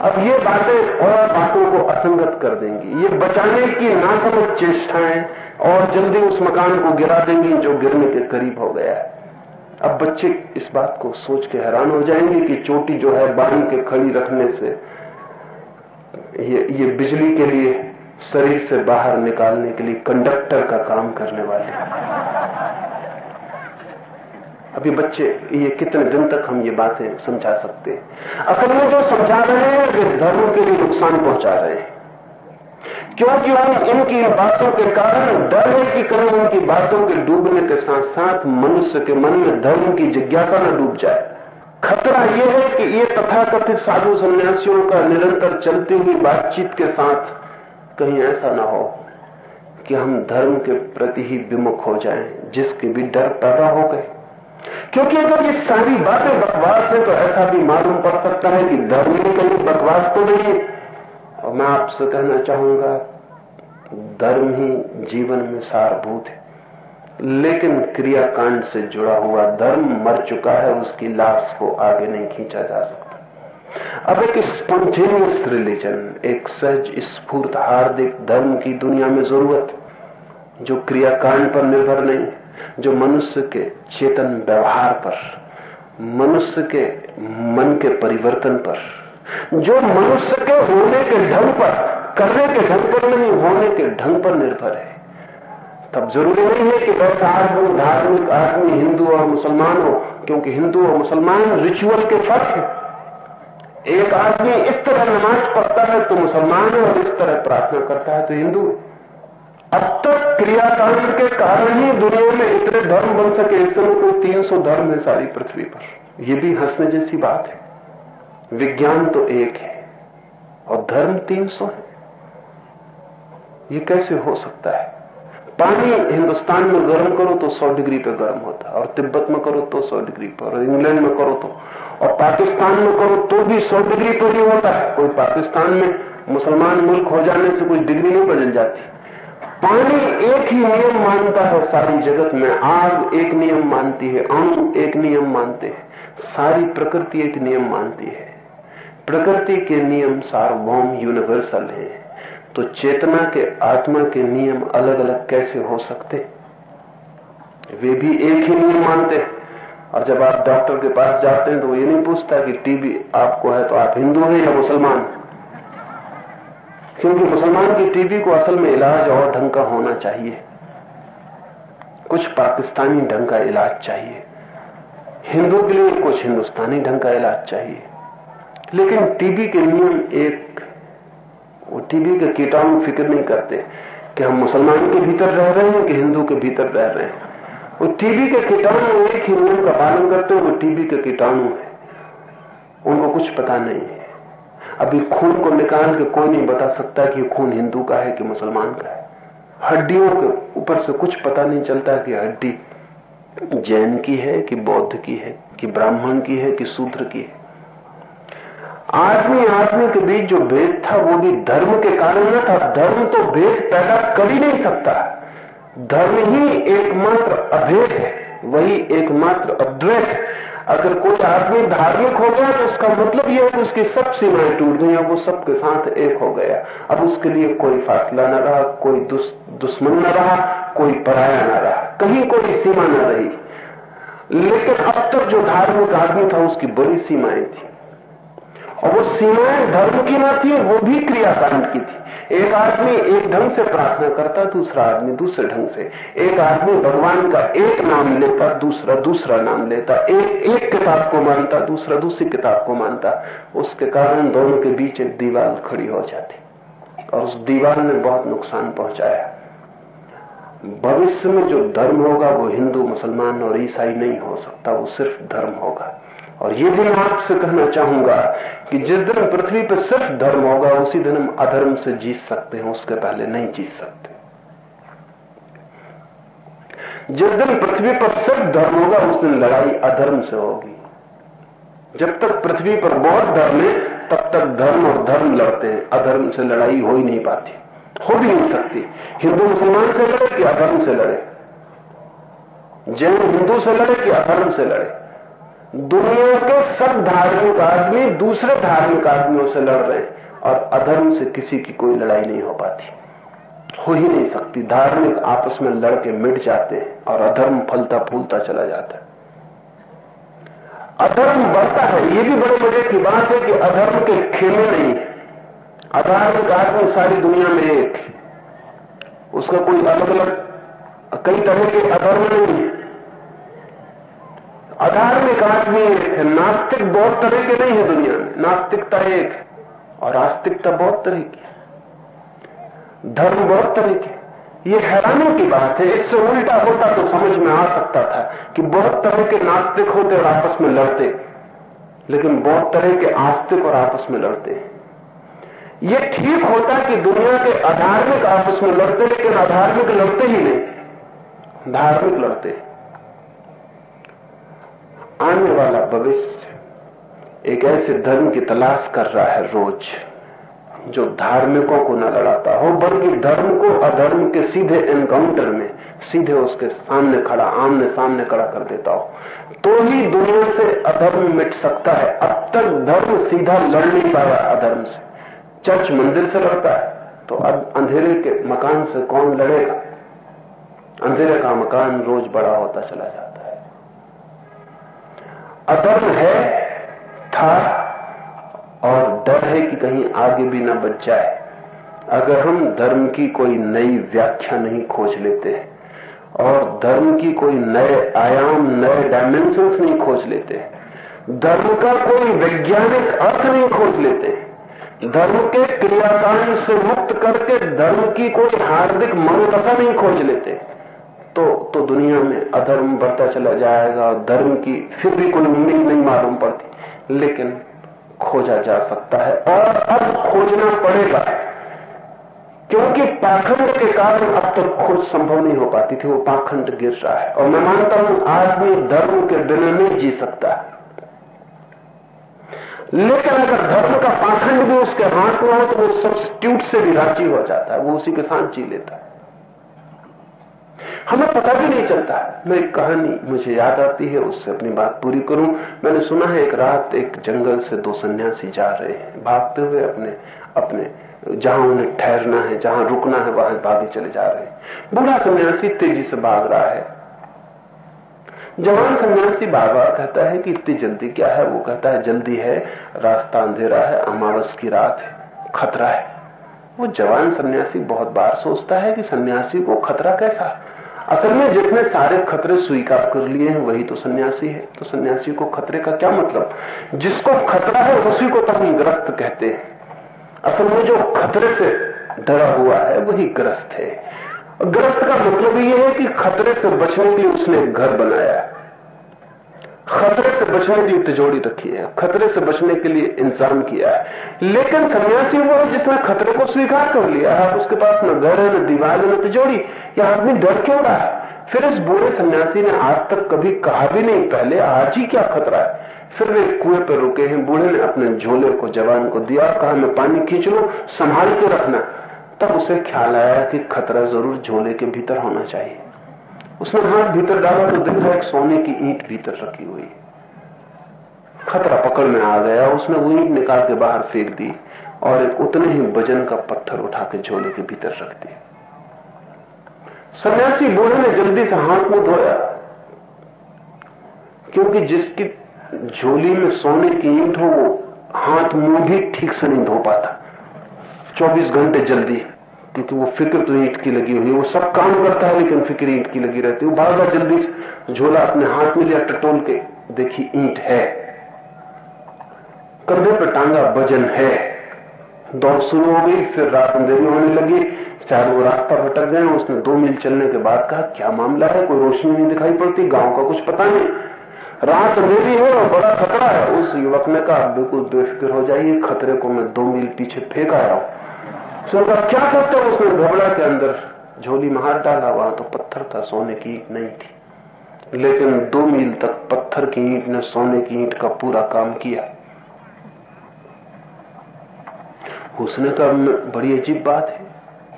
S2: अब ये बातें और बातों को असंगत कर देंगी। ये बचाने की नासमझ चेष्टाएँ और जल्दी उस मकान को गिरा देंगी जो गिरने के करीब हो गया है। अब बच्चे इस बात को सोच के हैरान हो जाएँगे कि चोटी जो है बाँध के खड़ी रखने से ये ये बिजली के लिए, शरीर से बाहर निकालने के लिए कंडक्टर का काम करने वाले अभी बच्चे, ये कितने दिन तक हम ये बातें समझा सकते हैं? असल में जो समझा रहे हैं, वे धर्म के लिए नुकसान पहुँचा रहे हैं। क्योंकि हम इनकी बातों के कारण डर है कि कहीं उनकी बातों के डूबने के साथ साथ मनुष्य के मन में धर्म की जिज्ञासा न डूब जाए। खतरा यह है कि ये तथाकथित साधु सन्यासियों का निरंतर चलती हुई बातचीत के साथ कहीं ऐसा ना हो कि हम धर्म के प्रति ही विमुख हो जाएँ, जिसके भी डर पैदा हो गए। क्योंकि अगर ये सारी बातें बकवास है तो ऐसा भी मालूम पड़ सकता है कि धर्म में कहीं बकवास तो नहीं है। और मैं आपसे कहना चाहूँगा, धर्म ही जीवन में सारभूत है। लेकिन क्रियाकांड से जुड़ा हुआ धर्म मर चुका है, उसकी लाश को आगे नहीं खींचा जा सकता। अब एक स्पॉन्टेनियस रिलीजन, एक सहज स्फूर्त, हार्दिक धर्म की दुनिया में ज़रूरत जो क्रियाकांड पर निर्भर नहीं जो मनुष्य के चेतन व्यवहार पर, मनुष्य के मन के परिवर्तन पर, जो मनुष्य के होने के ढंग पर, करने के ढंग पर नहीं, होने के ढंग पर निर्भर है। तब ज़रूरी नहीं है कि वैसा आदमी धार्मिक आदमी हिंदू और मुसलमान हो, क्योंकि हिंदू और मुसलमान रिचुअल के फ़र्क है। एक आदमी इस तरह नमाज़ पढ़ता है तो मुसलमान है और इस तरह प्रार्थना करता है तो हिंदू अब तक क्रियाकांड के कारण ही दुनिया में इतने धर्म बन सके, इस समय कोई तीन सौ धर्म है सारी पृथ्वी पर। यह भी हंसने जैसी बात है। विज्ञान तो एक है, और धर्म तीन सौ है। ये कैसे हो सकता है? पानी हिंदुस्तान में गर्म करो तो 100 डिग्री पे गर्म होता है, और तिब्बत में करो तो 100 डिग्री पर और इंग्लैंड में करो तो और पाकिस्तान में करो तो भी 100 डिग्री पर ही होता है। कोई पाकिस्तान में मुसलमान मुल्क हो जाने से कोई डिग्री नहीं बदल जाती। पानी एक ही नियम मानता है सारी जगत में, आग एक नियम मानती है, अणु एक नियम मानते हैं, सारी प्रकृति एक नियम मानती है। प्रकृति के नियम सार्वभौम यूनिवर्सल हैं। तो चेतना के, आत्मा के नियम अलग अलग कैसे हो सकते? वे भी एक ही नियम मानते हैं। और जब आप डॉक्टर के पास जाते हैं तो वो ये नहीं पूछता कि टीबी आपको है तो आप हिंदू हैं या मुसलमान? क्योंकि मुसलमान की टीबी को असल में इलाज और ढंग का होना चाहिए। कुछ पाकिस्तानी ढंग का इलाज चाहिए। हिंदू के लिए कुछ हिंदुस्तानी ढंग का इलाज चाहिए। लेकिन टीबी के नियम एक वो टीबी के कीटाणु फ़िक्र नहीं करते कि हम मुसलमान के भीतर रह रहे हैं कि हिंदू के भीतर रह रहे हैं। वो टीबी के कीटाणु एक ही नियम का पालन करते हैं, वो टीबी के कीटाणु है। उनको कुछ पता नहीं है। अभी खून को निकाल के कोई नहीं बता सकता कि खून हिंदू का है कि मुसलमान का है। हड्डियों के ऊपर से कुछ पता नहीं चलता कि हड्डी जैन की है, कि बौद्ध की है, कि ब्राह्मण की है, कि शूद्र की है। आदमी आदमी के बीच जो भेद था वो भी धर्म के कारण न था। धर्म तो भेद पैदा कर ही नहीं सकता। धर्म ही एकमात्र अभेद है वही एकमात्र अद्वैत है। अगर कोई आदमी धार्मिक हो गया तो उसका मतलब यह है कि उसकी सब सीमाएँ टूट गई वो सबके साथ एक हो गया। अब उसके लिए कोई फासला न रहा कोई दुस, दुश्मन न रहा कोई पराया न रहा। कहीं कोई सीमा न रही। लेकिन अब तक जो धार्मिक आदमी था उसकी बड़ी सीमाएँ थी। और वो सीमाएँ धर्म की ना थी, वो भी क्रियाकांड की थी। एक आदमी एक ढंग से प्रार्थना करता, दूसरा आदमी दूसरे ढंग से। एक आदमी भगवान का एक नाम लेता, दूसरा दूसरा नाम लेता। एक एक किताब को मानता, दूसरा दूसरी किताब को मानता। उसके कारण दोनों के बीच एक दीवार खड़ी हो जाती। और उस दीवार ने बहुत नुकसान पहुँचाया। भविष्य में जो धर्म होगा, वो हिंदू, मुसलमान और ईसाई नहीं हो सकता, वो सिर्फ़ धर्म होगा। और ये दिन आपसे कहना चाहूँगा कि जिस दिन पृथ्वी पर सिर्फ़ धर्म होगा, उसी दिन हम अधर्म से जीत सकते हैं, उसके पहले नहीं जीत सकते। जिस दिन पृथ्वी पर सिर्फ़ धर्म होगा, उस दिन लड़ाई अधर्म से होगी। जब तक पृथ्वी पर बहुत धर्म है, तब तक धर्म और धर्म लड़ते हैं। अधर्म से लड़ाई हो ही नहीं पाती। हो भी नहीं सकती। हिंदू मुसलमान से लड़े कि अधर्म से लड़े? जैन हिंदू से लड़े कि अधर्म से लड़े? दुनिया के सब धार्मिक आदमी दूसरे धार्मिक आदमियों से लड़ रहे हैं और अधर्म से किसी की कोई लड़ाई नहीं हो पाती। हो ही नहीं सकती। धार्मिक आपस में लड़के मिट जाते हैं और अधर्म फलता फूलता चला जाता है। अधर्म बढ़ता है। ये भी बड़े मज़े की बात है कि अधर्म के खेमे नहीं है। अधार्मिक आदमी सारी दुनिया में एक उसका कोई अलग अलग कई तरह के अधर्म नहीं है। अधार्मिक आदमी है नास्तिक बहुत तरह के नहीं है दुनिया में। नास्तिकता एक है और आस्तिकता बहुत तरह की है। धर्म बहुत तरह के ये हैरानी की बात है। इससे उल्टा होता तो समझ में आ सकता था कि बहुत तरह के नास्तिक होते और आपस में लड़ते। लेकिन बहुत तरह के आस्तिक और आपस में लड़ते हैं। ये ठीक होता कि दुनिया के अधार्मिक आपस में लड़ते, लेकिन अधार्मिक लड़ते ही नहीं। धार्मिक लड़ते आने वाला भविष्य एक ऐसे धर्म की तलाश कर रहा है रोज, जो धार्मिकों को न लड़ाता हो, बल्कि धर्म को अधर्म के सीधे एनकाउंटर में, सीधे उसके सामने खड़ा, आमने सामने खड़ा कर देता हो। तो ही दुनिया से अधर्म मिट सकता है। अब तक धर्म सीधा लड़ नहीं पाया अधर्म से। चर्च मंदिर से लड़ता है तो अब अंधेरे के मकान से कौन लड़ेगा? अंधेरे का मकान रोज बड़ा होता चला जाता अधर्म है, था, और डर है कि कहीं आगे भी ना बच जाए। अगर हम धर्म की कोई नई व्याख्या नहीं खोज लेते हैं, और धर्म की कोई नए आयाम, नए डायमेंशंस नहीं खोज लेते धर्म का कोई वैज्ञानिक अर्थ नहीं खोज लेते हैं, धर्म के क्रियाकांड से मुक्त करके धर्म की कोई हार्दिक मनोदशा नहीं खोज लेते तो तो दुनिया में अधर्म बढ़ता चला जाएगा, धर्म की फिर भी कोई उम्मीद नहीं मालूम पड़ती, लेकिन खोजा जा सकता है और अब खोजना पड़ेगा। क्योंकि पाखंड के कारण अब तक तो खोज संभव नहीं हो पाती थी, वो पाखंड गिर रहा है। और मैं मानता हूँ, आदमी धर्म के बिना नहीं जी सकता। है लेकिन अगर धर्म का पाखंड भी उसके हाथ में हो तो वो सब्सिट्यूट से भी राज़ी हो जाता है, वो उसी के साथ जी लेता है। हमें पता भी नहीं चलता। मैं एक कहानी मुझे याद आती है, उससे अपनी बात पूरी करूँ। मैंने सुना है, एक रात एक जंगल से दो सन्यासी जा रहे हैं। भागते हुए अपने अपने, जहाँ उन्हें ठहरना है, जहाँ रुकना है, वहाँ भागे चले जा रहे हैं। बूढ़ा सन्यासी तेज़ी से भाग रहा है। जवान सन्यासी बार बार कहता है कि, इतनी जल्दी क्या है? वो कहता है, जल्दी है, रास्ता अंधेरा है, अमावस की रात है, खतरा है। वो जवान सन्यासी बहुत बार सोचता है कि सन्यासी को खतरा कैसा असल में जिसने सारे खतरे स्वीकार कर लिए हैं, वही तो सन्यासी है। तो सन्यासी को खतरे का क्या मतलब? जिसको खतरा है, उसी को तो हम ग्रस्त कहते हैं। असल में जो खतरे से डरा हुआ है, वही ग्रस्त है। ग्रस्त का मतलब यह है कि खतरे से बचने के लिए उसने घर बनाया है। खतरे से बचने के तिजोड़ी रखी है। खतरे से बचने के लिए इंतज़ाम किया है। लेकिन सन्यासी वो है जिसने खतरे को स्वीकार कर लिया है। उसके पास न घर है, न दीवार है, न तिजोड़ी यह आदमी डर क्यों रहा है? फिर इस बूढ़े सन्यासी ने आज तक कभी कहा भी नहीं। पहले आज ही क्या खतरा है? फिर वे कुएँ पर रुके हैं। बूढ़े ने अपने झोले को, जवान को दिया कहा, मैं पानी खींच लू, संभाल के रखना। तब उसे ख्याल आया कि खतरा ज़रूर झोले के भीतर होना चाहिए। उसने हाथ भीतर डाला तो दिख एक सोने की ईंट भीतर रखी हुई। खतरा पकड़ में आ गया। उसने वो ईंट निकाल के बाहर फेंक दी और उतने ही वज़न का पत्थर उठा के झोले के भीतर रख दिया। सन्यासी बूढ़े ने जल्दी से हाथ मुँह धोया, क्योंकि जिसकी झोली में सोने की ईंट हो, वो हाथ मुँह भी ठीक से नहीं धो पाता। 24 घंटे जल्दी क्योंकि वो फ़िक्र तो ईट की लगी हुई है, वो सब काम करता है, लेकिन फ़िक्र ईट की लगी रहती है। वो बार जल्दी झोला अपने हाथ में लिया, टटोल के देखी ईंट है। कंधे पर टांगा वज़न है। दौड़ शुरू हो गई, फिर रात अंधेरी होने लगी। चाहे वो रास्ता भटक गए, उसने दो मील चलने के बाद कहा, क्या मामला है? कोई रोशनी नहीं दिखाई पड़ती, गाँव का कुछ पता नहीं। रात अंधेरी है और बड़ा खतरा है। उस युवक ने कहा, बिल्कुल बेफिक्र हो जाइए, खतरे को मैं दो मील पीछे फेंक आया हूँ। उसने कहा क्या करते हो उसने घबरा के अंदर झोली में हाथ डाला, वहाँ तो पत्थर था, सोने की ईट नहीं थी। लेकिन दो मील तक पत्थर की ईंट ने सोने की ईंट का पूरा काम किया। उसने कहा, बड़ी अजीब बात है।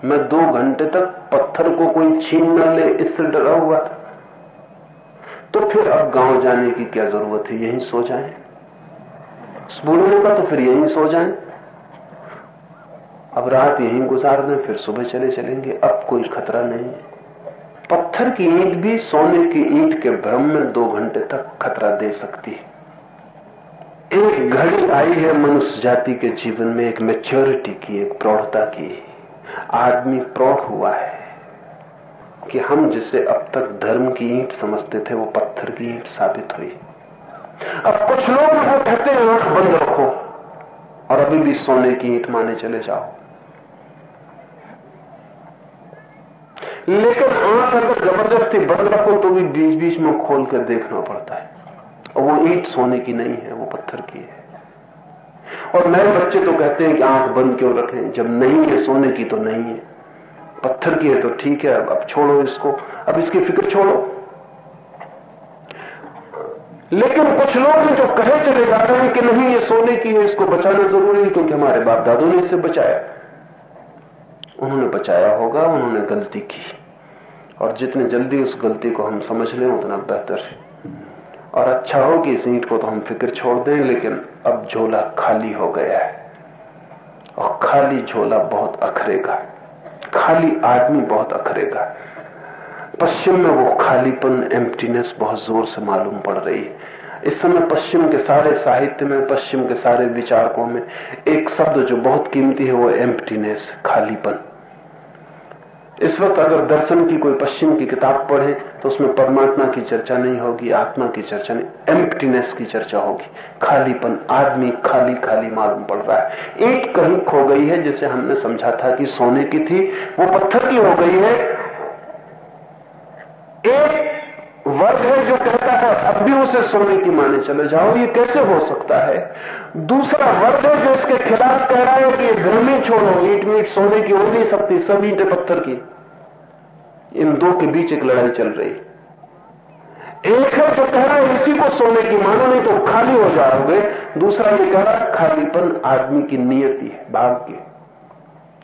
S2: मैं दो घंटे तक पत्थर को कोई छीन न ले, इससे डरा हुआ था। तो फिर अब गाँव जाने की क्या ज़रूरत है, यहीं सो जाए। बूढ़े का तो फिर यहीं सो जाएँ। अब रात यहीं गुजार दें फिर सुबह चले चलेंगे। अब कोई खतरा नहीं पत्थर की ईंट भी सोने की ईंट के भ्रम में दो घंटे तक खतरा दे सकती है। एक घड़ी आई है मनुष्य जाति के जीवन में, एक मेच्योरिटी की, एक प्रौढ़ता की। आदमी प्रौढ़ हुआ है कि हम जिसे अब तक धर्म की ईंट समझते थे, वो पत्थर की ईंट साबित हुई। अब कुछ लोग वो कहते हैं, आँख बंद रखो और अभी भी सोने की ईट माने चले जाओ। लेकिन आँख अगर ज़बरदस्ती बंद रखो तो भी बीच बीच में खोल कर देखना पड़ता है। और वो ईट सोने की नहीं है, वो पत्थर की है। और नए बच्चे तो कहते हैं कि आँख बंद क्यों रखें? जब नहीं है सोने की तो नहीं है। पत्थर की है तो ठीक है, अब छोड़ो इसको। अब इसकी फ़िक्र छोड़ो। लेकिन कुछ लोग जो कहे चले जा रहे हैं कि नहीं, ये सोने की है, इसको बचाना ज़रूरी है, क्योंकि हमारे बाप दादों ने इसे बचाया। उन्होंने बचाया होगा, उन्होंने गलती की। और जितने जल्दी उस गलती को हम समझ लें, उतना बेहतर है। और अच्छा हो कि इस ईंट को तो हम फ़िक्र छोड़ दें, लेकिन अब झोला खाली हो गया है। और खाली झोला बहुत अखरेगा खाली आदमी बहुत अखरेगा पश्चिम में वो खालीपन एम्प्टीनेस बहुत ज़ोर से मालूम पड़ रही है। इस समय पश्चिम के सारे साहित्य में, पश्चिम के सारे विचारकों में एक शब्द जो बहुत कीमती है, वो एम्प्टीनेस खालीपन। इस वक्त अगर दर्शन की कोई पश्चिम की किताब पढ़े तो उसमें परमात्मा की चर्चा नहीं होगी, आत्मा की चर्चा नहीं एम्प्टीनेस की चर्चा होगी। खालीपन, आदमी खाली खाली मालूम पड़ रहा है। एक कहीं खो गई है, जिसे हमने समझा था कि सोने की थी, वो पत्थर की हो गई है। एक वर्ग है जो कहता है अब भी उसे सोने की माने चले जाओ। ये कैसे हो सकता है? दूसरा वर्ग है जो इसके खिलाफ कह रहा है कि ये भ्रमी छोड़ो, ईट मीट सोने की हो नहीं सकती सब ईटे पत्थर की। इन दो के बीच एक लड़ाई चल रही। एक है जो कह रहा है, इसी को सोने की मानो, नहीं तो खाली हो जाओगे। दूसरा ये कह रहा है, खालीपन आदमी की नियति है भाग्य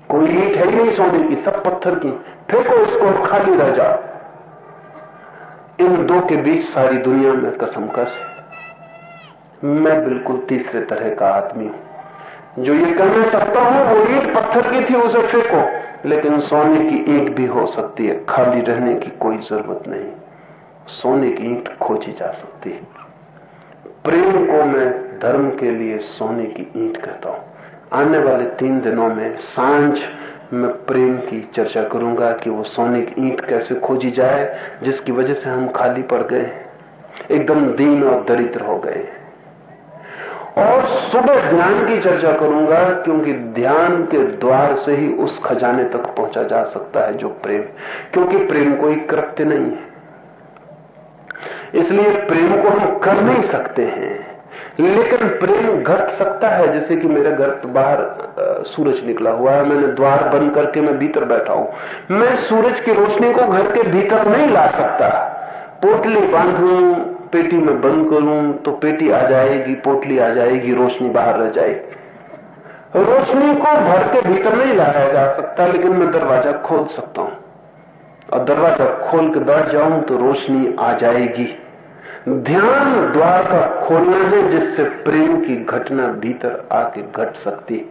S2: कोई ईट है ही नहीं सोने की, सब पत्थर की। फेंको इसको खाली रह जाओ। इन दो के बीच सारी दुनिया में कसम कस। है मैं बिल्कुल तीसरे तरह का आदमी हूँ। जो ये कहना चाहता हूँ, वो ईट पत्थर की थी, उसे फेंको। लेकिन सोने की ईंट भी हो सकती है, खाली रहने की कोई ज़रूरत नहीं। सोने की ईंट खोजी जा सकती है। प्रेम को मैं धर्म के लिए सोने की ईंट कहता हूँ। आने वाले तीन दिनों में साँझ मैं प्रेम की चर्चा करूँगा कि वो सोने की ईंट कैसे खोजी जाए, जिसकी वजह से हम खाली पड़ गए एकदम दीन और दरिद्र हो गए और सुबह ध्यान की चर्चा करूँगा, क्योंकि ध्यान के द्वार से ही उस खजाने तक पहुँचा जा सकता है जो प्रेम, क्योंकि प्रेम कोई कृत्य नहीं है। इसलिए प्रेम को हम कर नहीं सकते हैं। लेकिन प्रेम घट सकता है, जैसे कि मेरे घर बाहर सूरज निकला हुआ है, मैंने द्वार बंद करके मैं भीतर बैठा हूँ। मैं सूरज की रोशनी को घर के भीतर नहीं ला सकता। पोटली बांधू पेटी में बंद करूँ तो पेटी आ जाएगी, पोटली आ जाएगी, रोशनी बाहर रह जाएगी। रोशनी को घर के भीतर नहीं लाया जा सकता, लेकिन मैं दरवाज़ा खोल सकता हूँ। और दरवाज़ा खोल के बैठ जाऊँ तो रोशनी आ जाएगी। ध्यान द्वार का खोलना है जिससे प्रेम की घटना भीतर आके घट सकती है।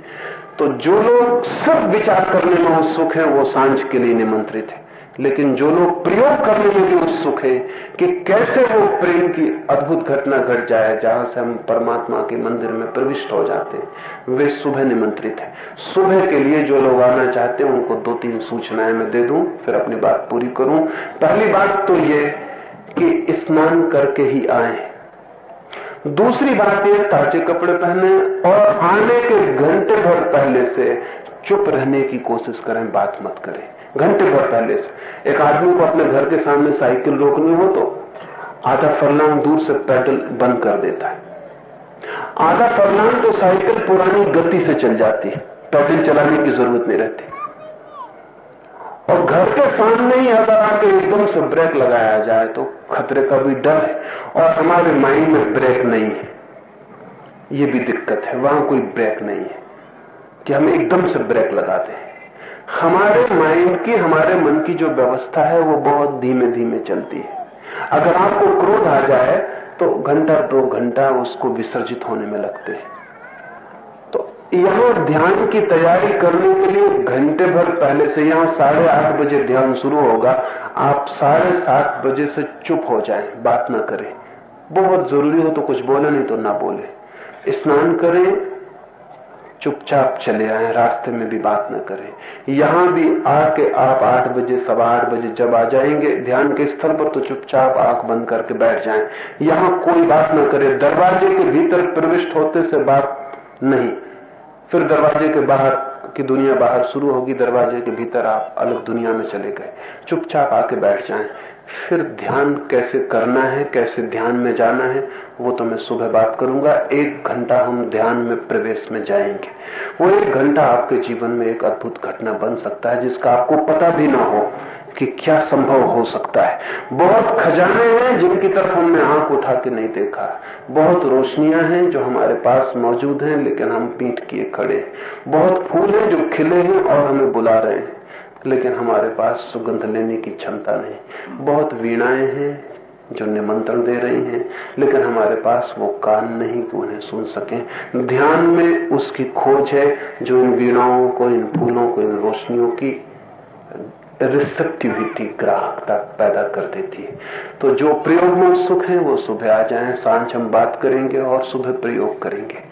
S2: तो जो लोग सब विचार करने में उत्सुक है, वो साँझ के लिए निमंत्रित है। लेकिन जो लोग प्रयोग करने में भी उत्सुक है कि कैसे वो प्रेम की अद्भुत घटना घट जाए, जहाँ से हम परमात्मा के मंदिर में प्रविष्ट हो जाते हैं, वे सुबह निमंत्रित है। सुबह के लिए जो लोग आना चाहते हैं, उनको दो तीन सूचनाएँ मैं दे दूँ, फिर अपनी बात पूरी करूँ। पहली बात तो ये कि स्नान करके ही आए। दूसरी बात यह, ताजे कपड़े पहने और आने के घंटे भर पहले से चुप रहने की कोशिश करें, बात मत करें। घंटे भर पहले से। एक आदमी को अपने घर के सामने साइकिल रोकनी हो तो आधा फरलांग दूर से पैडल बंद कर देता है। आधा फरलांग तो साइकिल पुरानी गति से चल जाती है। पैदल चलाने की ज़रूरत नहीं रहती। और घर के सामने ही अगर आके एकदम से ब्रेक लगाया जाए तो खतरे का भी डर है और हमारे माइंड में ब्रेक नहीं है। ये भी दिक्कत है, वहाँ कोई ब्रेक नहीं है कि हम एकदम से ब्रेक लगाते हैं। हमारे माइंड की, हमारे मन की जो व्यवस्था है वो बहुत धीमे धीमे चलती है। अगर आपको क्रोध आ जाए तो घंटा, दो घंटा उसको विसर्जित होने में लगते हैं। यहाँ ध्यान की तैयारी करने के लिए घंटे भर पहले से यहाँ साढ़े आठ बजे ध्यान शुरू होगा। आप साढ़े सात बजे से चुप हो जाएँ, बात ना करें। बहुत ज़रूरी हो तो कुछ बोले, नहीं तो ना बोले। स्नान करें, चुपचाप चले आए, रास्ते में भी बात न करें। यहाँ भी आके आप आठ बजे, सवा आठ बजे जब आ जाएँगे, ध्यान के स्थल पर तो चुपचाप आँख बंद करके बैठ जाएँ। यहाँ कोई बात न करे, दरवाजे के भीतर प्रविष्ट होते से बात नहीं। फिर दरवाजे के बाहर की दुनिया बाहर शुरू होगी, दरवाजे के भीतर आप अलग दुनिया में चले गए। चुपचाप आके बैठ जाएँ। फिर ध्यान कैसे करना है, कैसे ध्यान में जाना है, वो तो मैं सुबह बात करूँगा। एक घंटा हम ध्यान में प्रवेश में जाएँगे। वो एक घंटा आपके जीवन में एक अद्भुत घटना बन सकता है, जिसका आपको पता भी ना हो। कि क्या संभव हो सकता है। बहुत खजाने हैं जिनकी तरफ़ हमने आँख उठा के नहीं देखा। बहुत रोशनियाँ हैं जो हमारे पास मौजूद हैं, लेकिन हम पीठ किए खड़े बहुत फूल हैं जो खिले हैं और हमें बुला रहे हैं, लेकिन हमारे पास सुगंध लेने की क्षमता नहीं। बहुत वीणाएँ हैं जो निमंत्रण दे रही हैं, लेकिन हमारे पास वो कान नहीं कि उन्हें सुन सके। ध्यान में उसकी खोज है जो इन वीणाओं को, इन फूलों को, इन रोशनियों की रिसेप्टिविटी ग्राहकता पैदा कर देती है। तो जो प्रयोग में सुख है, वो सुबह आ जाए, साँझ हम बात करेंगे और सुबह प्रयोग करेंगे।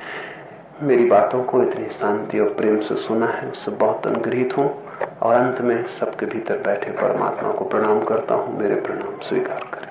S2: मेरी बातों को इतनी शांति और प्रेम से सुना है, उससे बहुत अनुग्रहित हूँ और अंत में सबके भीतर बैठे परमात्मा को प्रणाम करता हूँ, मेरे प्रणाम स्वीकार करें।